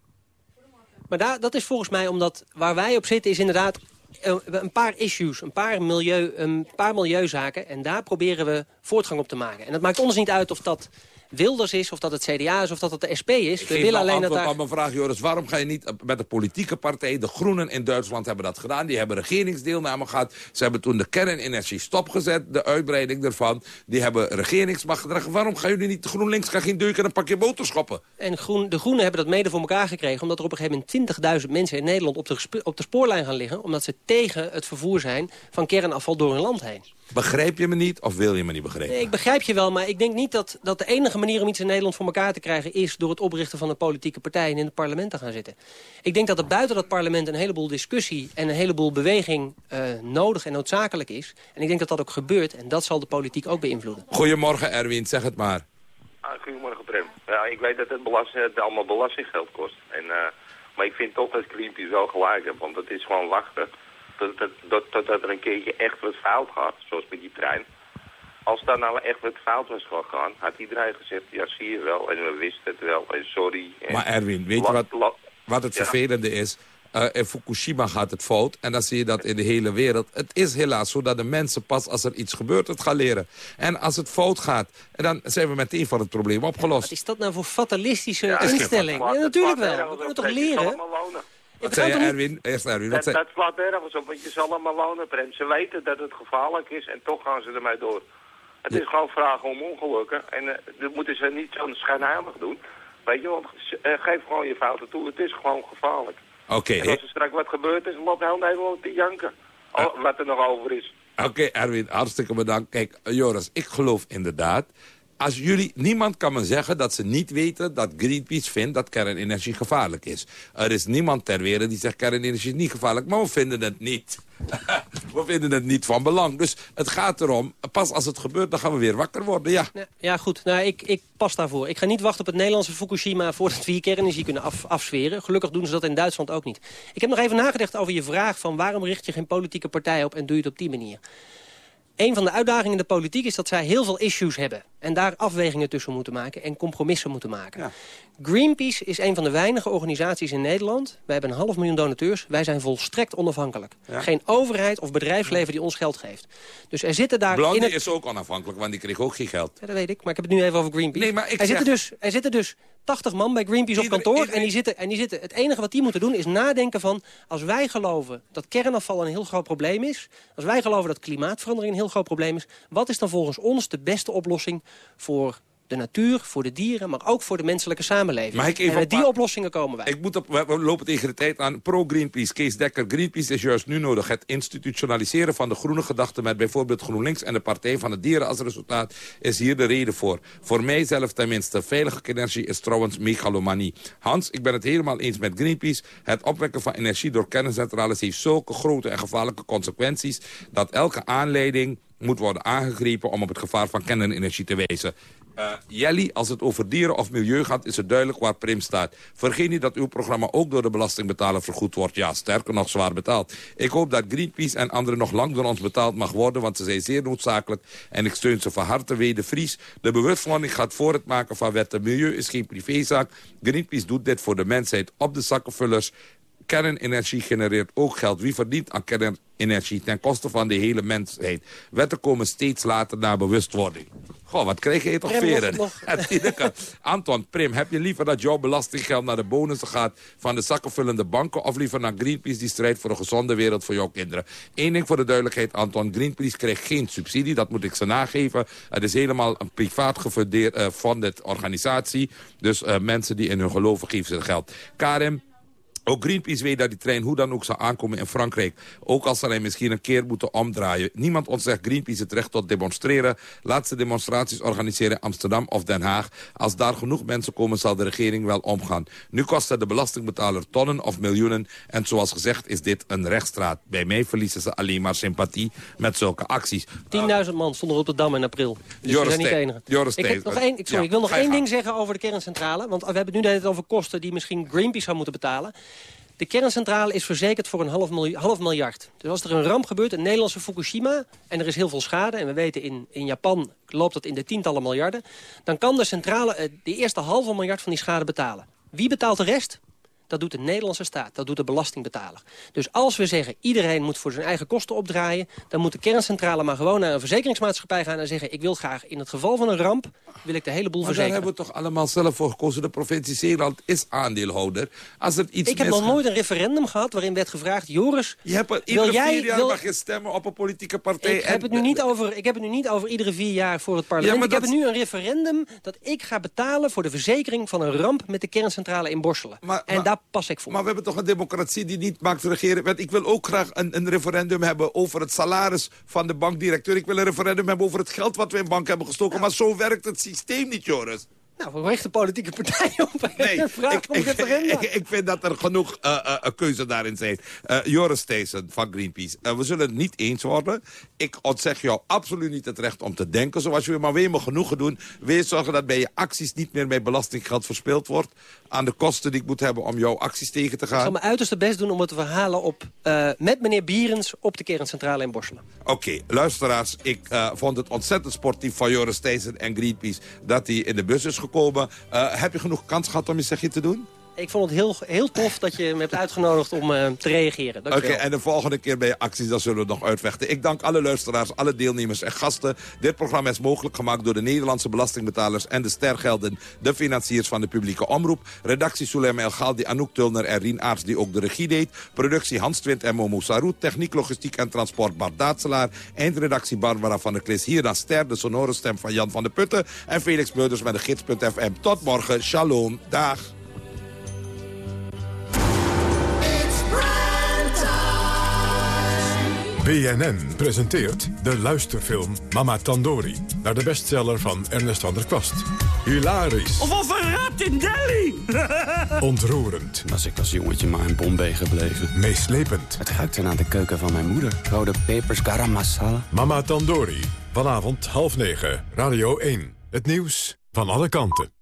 Maar dat is volgens mij omdat waar wij op zitten is inderdaad eh, een paar issues, een paar, milieu, een paar milieuzaken. En daar proberen we voortgang op te maken. En het maakt ons niet uit of dat Wilders is, of dat het CDA is, of dat het de SP is. We Geef willen alleen dat daar... op mijn vraag, Joris. Waarom ga je niet met de politieke partij... de Groenen in Duitsland hebben dat gedaan. Die hebben regeringsdeelname gehad. Ze hebben toen de kernenergie stopgezet. De uitbreiding daarvan. Die hebben regeringsmacht gedragen. Waarom gaan jullie niet... de GroenLinks gaan geen deuk en een pakje boterschoppen? En groen, de Groenen hebben dat mede voor elkaar gekregen... omdat er op een gegeven moment 20.000 mensen in Nederland op de, op de spoorlijn gaan liggen... omdat ze tegen het vervoer zijn van kernafval door hun land heen. Begrijp je me niet of wil je me niet begrijpen? Nee, ik begrijp je wel, maar ik denk niet dat, dat de enige manier om iets in Nederland voor elkaar te krijgen... is door het oprichten van een politieke partij en in het parlement te gaan zitten. Ik denk dat er buiten dat parlement een heleboel discussie en een heleboel beweging eh, nodig en noodzakelijk is. En ik denk dat dat ook gebeurt en dat zal de politiek ook beïnvloeden. Goedemorgen Erwin, zeg het maar. Ah, goedemorgen, Prem. Ja, ik weet dat het, belasting, het allemaal belastinggeld kost. En, eh, maar ik vind toch dat Greenpeace wel gelijk heeft, want het is gewoon wachten tot, tot, tot, tot, dat er een keertje echt wat fout gaat, zoals met die trein. Als daar nou echt wat fout was gegaan, had iedereen gezegd, ja zie je wel, en we wisten het wel, en sorry. En Maar Erwin, weet je wat, wat het Ja. vervelende is? eh, in Fukushima gaat het fout. En dan zie je dat in de hele wereld. Het is helaas zo dat de mensen pas als er iets gebeurt het gaan leren. En als het fout gaat, en dan zijn we meteen van het probleem opgelost. Wat is dat nou voor fatalistische Ja, instelling? Ja, natuurlijk wel. We We moeten toch leren? Wat zei je, Erwin? Eerst Erwin, wat Dat, zei dat slaat nergens op, want je zal allemaal wonen, Prem. Ze weten dat het gevaarlijk is en toch gaan ze ermee door. Het is gewoon vragen om ongelukken. En uh, dat moeten ze niet zo schijnheilig doen. Weet je, want uh, geef gewoon je fouten toe. Het is gewoon gevaarlijk. Oké. En als er straks wat gebeurt, is loopt heel Nederland te janken. Oh, wat er nog over is. Oké, Erwin, hartstikke bedankt. Kijk, Joris, ik geloof inderdaad... Als jullie, niemand kan me zeggen dat ze niet weten dat Greenpeace vindt dat kernenergie gevaarlijk is. Er is niemand ter wereld die zegt kernenergie is niet gevaarlijk, maar we vinden het niet. (laughs) we vinden het niet van belang. Dus het gaat erom, pas als het gebeurt, dan gaan we weer wakker worden, ja. Ja, goed. Nou, ik, ik pas daarvoor. Ik ga niet wachten op het Nederlandse Fukushima... voordat we hier kernenergie kunnen af. Gelukkig doen ze dat in Duitsland ook niet. Ik heb nog even nagedacht over je vraag van... waarom richt je geen politieke partij op en doe je het op die manier? Een van de uitdagingen in de politiek is dat zij heel veel issues hebben. En daar afwegingen tussen moeten maken en compromissen moeten maken. Ja. Greenpeace is een van de weinige organisaties in Nederland. Wij hebben een half miljoen donateurs. Wij zijn volstrekt onafhankelijk. Ja. Geen overheid of bedrijfsleven die ons geld geeft. Dus er zitten daar... Blondie in het... is ook onafhankelijk, want die kreeg ook geen geld. Ja, dat weet ik, maar ik heb het nu even over Greenpeace. Nee, maar ik er, zeg... zitten dus, er zitten dus 80 man bij Greenpeace op kantoor. Iedereen... En, die zitten, en die zitten, het enige wat die moeten doen is nadenken van... als wij geloven dat kernafval een heel groot probleem is... als wij geloven dat klimaatverandering een heel groot probleem is... wat is dan volgens ons de beste oplossing voor de natuur, voor de dieren, maar ook voor de menselijke samenleving. Maar ik even en met die oplossingen komen wij. Ik moet op, we lopen tegen de tijd aan. Pro-Greenpeace, Kees Dekker. Greenpeace is juist nu nodig. Het institutionaliseren van de groene gedachte... met bijvoorbeeld GroenLinks en de Partij van de Dieren als resultaat... is hier de reden voor. Voor mijzelf tenminste. Veilige energie is trouwens megalomanie. Hans, ik ben het helemaal eens met Greenpeace. Het opwekken van energie door kerncentrales... heeft zulke grote en gevaarlijke consequenties... dat elke aanleiding moet worden aangegrepen om op het gevaar van kernenergie te wijzen. Uh, Jelly, als het over dieren of milieu gaat, is het duidelijk waar Prim staat. Vergeet niet dat uw programma ook door de belastingbetaler vergoed wordt. Ja, sterker nog zwaar betaald. Ik hoop dat Greenpeace en anderen nog lang door ons betaald mag worden, want ze zijn zeer noodzakelijk. En ik steun ze van harte Wede Vries. De bewustwording gaat voor het maken van wetten. Milieu is geen privézaak. Greenpeace doet dit voor de mensheid op de zakkenvullers kernenergie genereert ook geld. Wie verdient aan kernenergie ten koste van de hele mensheid? Wetten komen steeds later naar bewustwording. Goh, wat krijg je toch veren? (laughs) Anton, Prim, heb je liever dat jouw belastinggeld naar de bonussen gaat... van de zakkenvullende banken... of liever naar Greenpeace die strijdt voor een gezonde wereld voor jouw kinderen? Eén ding voor de duidelijkheid, Anton. Greenpeace krijgt geen subsidie, dat moet ik ze nageven. Het is helemaal een privaat gefundeerd uh, organisatie. Dus uh, mensen die in hun geloven geven ze geld. Karim... Ook Greenpeace weet dat die trein hoe dan ook zal aankomen in Frankrijk. Ook al zal hij misschien een keer moeten omdraaien. Niemand ontzegt Greenpeace het recht tot demonstreren. Laat ze demonstraties organiseren in Amsterdam of Den Haag. Als daar genoeg mensen komen zal de regering wel omgaan. Nu kost het de belastingbetaler tonnen of miljoenen. En zoals gezegd is dit een rechtsstraat. Bij mij verliezen ze alleen maar sympathie met zulke acties. 10.000 man stonden op de Dam in april. Dus Joris zijn niet de enige. Joris ik, heb nog één, sorry, ja, ik wil nog één ding zeggen over de kerncentrale. Want we hebben het nu net over kosten die misschien Greenpeace zou moeten betalen. De kerncentrale is verzekerd voor een half half miljard. Dus als er een ramp gebeurt, een Nederlandse Fukushima... en er is heel veel schade, en we weten in, in Japan loopt dat in de tientallen miljarden... dan kan de centrale de eerste halve miljard van die schade betalen. Wie betaalt de rest? Dat doet de Nederlandse staat, dat doet de belastingbetaler. Dus als we zeggen, iedereen moet voor zijn eigen kosten opdraaien... dan moet de kerncentrale maar gewoon naar een verzekeringsmaatschappij gaan... en zeggen, ik wil graag in het geval van een ramp... wil ik de hele boel maar verzekeren. daar hebben we toch allemaal zelf voor gekozen. De provincie Zeeland is aandeelhouder. Als er iets ik heb nog nooit een referendum gehad waarin werd gevraagd... Joris, je hebt iedere wil jij, vier jaar wil... mag je stemmen op een politieke partij. Ik, en... heb het nu niet over, ik heb het nu niet over iedere vier jaar voor het parlement. Ja, ik dat... heb nu een referendum dat ik ga betalen... voor de verzekering van een ramp met de kerncentrale in Borselen. Maar, en maar, daar pas ik voor. Maar we hebben toch een democratie die niet maakt regeren. Want ik wil ook graag een, een, referendum hebben over het salaris van de bankdirecteur. Ik wil een referendum hebben over het geld wat we in bank hebben gestoken. Ja. Maar zo werkt het systeem niet, Joris. Nou, we richten politieke partijen op nee, (laughs) vraag ik, om referendum. Ik, ik, vind dat er genoeg uh, uh, keuze daarin zijn. Uh, Joris Thijssen van Greenpeace. we zullen het niet eens worden. Ik ontzeg jou absoluut niet het recht om te denken zoals je maar weer me genoegen doen. Wees zorgen dat bij je acties niet meer met belastinggeld verspild wordt. Aan de kosten die ik moet hebben om jouw acties tegen te gaan. Ik zal mijn uiterste best doen om het te verhalen op, uh, met meneer Bierens op de kerncentrale in Borselen. Oké, okay, luisteraars. Ik uh, vond het ontzettend sportief van Joris Thijssen en Greenpeace dat hij in de bus is gekomen. Uh, heb je genoeg kans gehad om je zegje te doen? Ik vond het heel, heel tof dat je me hebt uitgenodigd om uh, te reageren. Oké, en de volgende keer bij je acties, dan zullen we nog uitvechten. Ik dank alle luisteraars, alle deelnemers en gasten. Dit programma is mogelijk gemaakt door de Nederlandse belastingbetalers... en de stergelden, de financiers van de publieke omroep. Redactie Soulem El Galdi, Anouk Tulner en Rien Aarts, die ook de regie deed. Productie Hans Twint en Momo Saroet. Techniek, logistiek en transport Bart Daatselaar. Eindredactie Barbara van der Klis. Hier dan Ster, de sonore stem van Jan van der Putten. En Felix Meurders met de gids.fm. Tot morgen. Shalom. Dag. BNN presenteert de luisterfilm Mama Tandori... naar de bestseller van Ernest van der Kwast. Hilarisch. Of rat in Delhi. (laughs) Ontroerend. Was ik als jongetje maar in Bombay gebleven. Meeslepend. Het ruikt er naar de keuken van mijn moeder. Rode pepers, garam masala. Mama Tandori. Vanavond half negen. Radio 1. Het nieuws van alle kanten.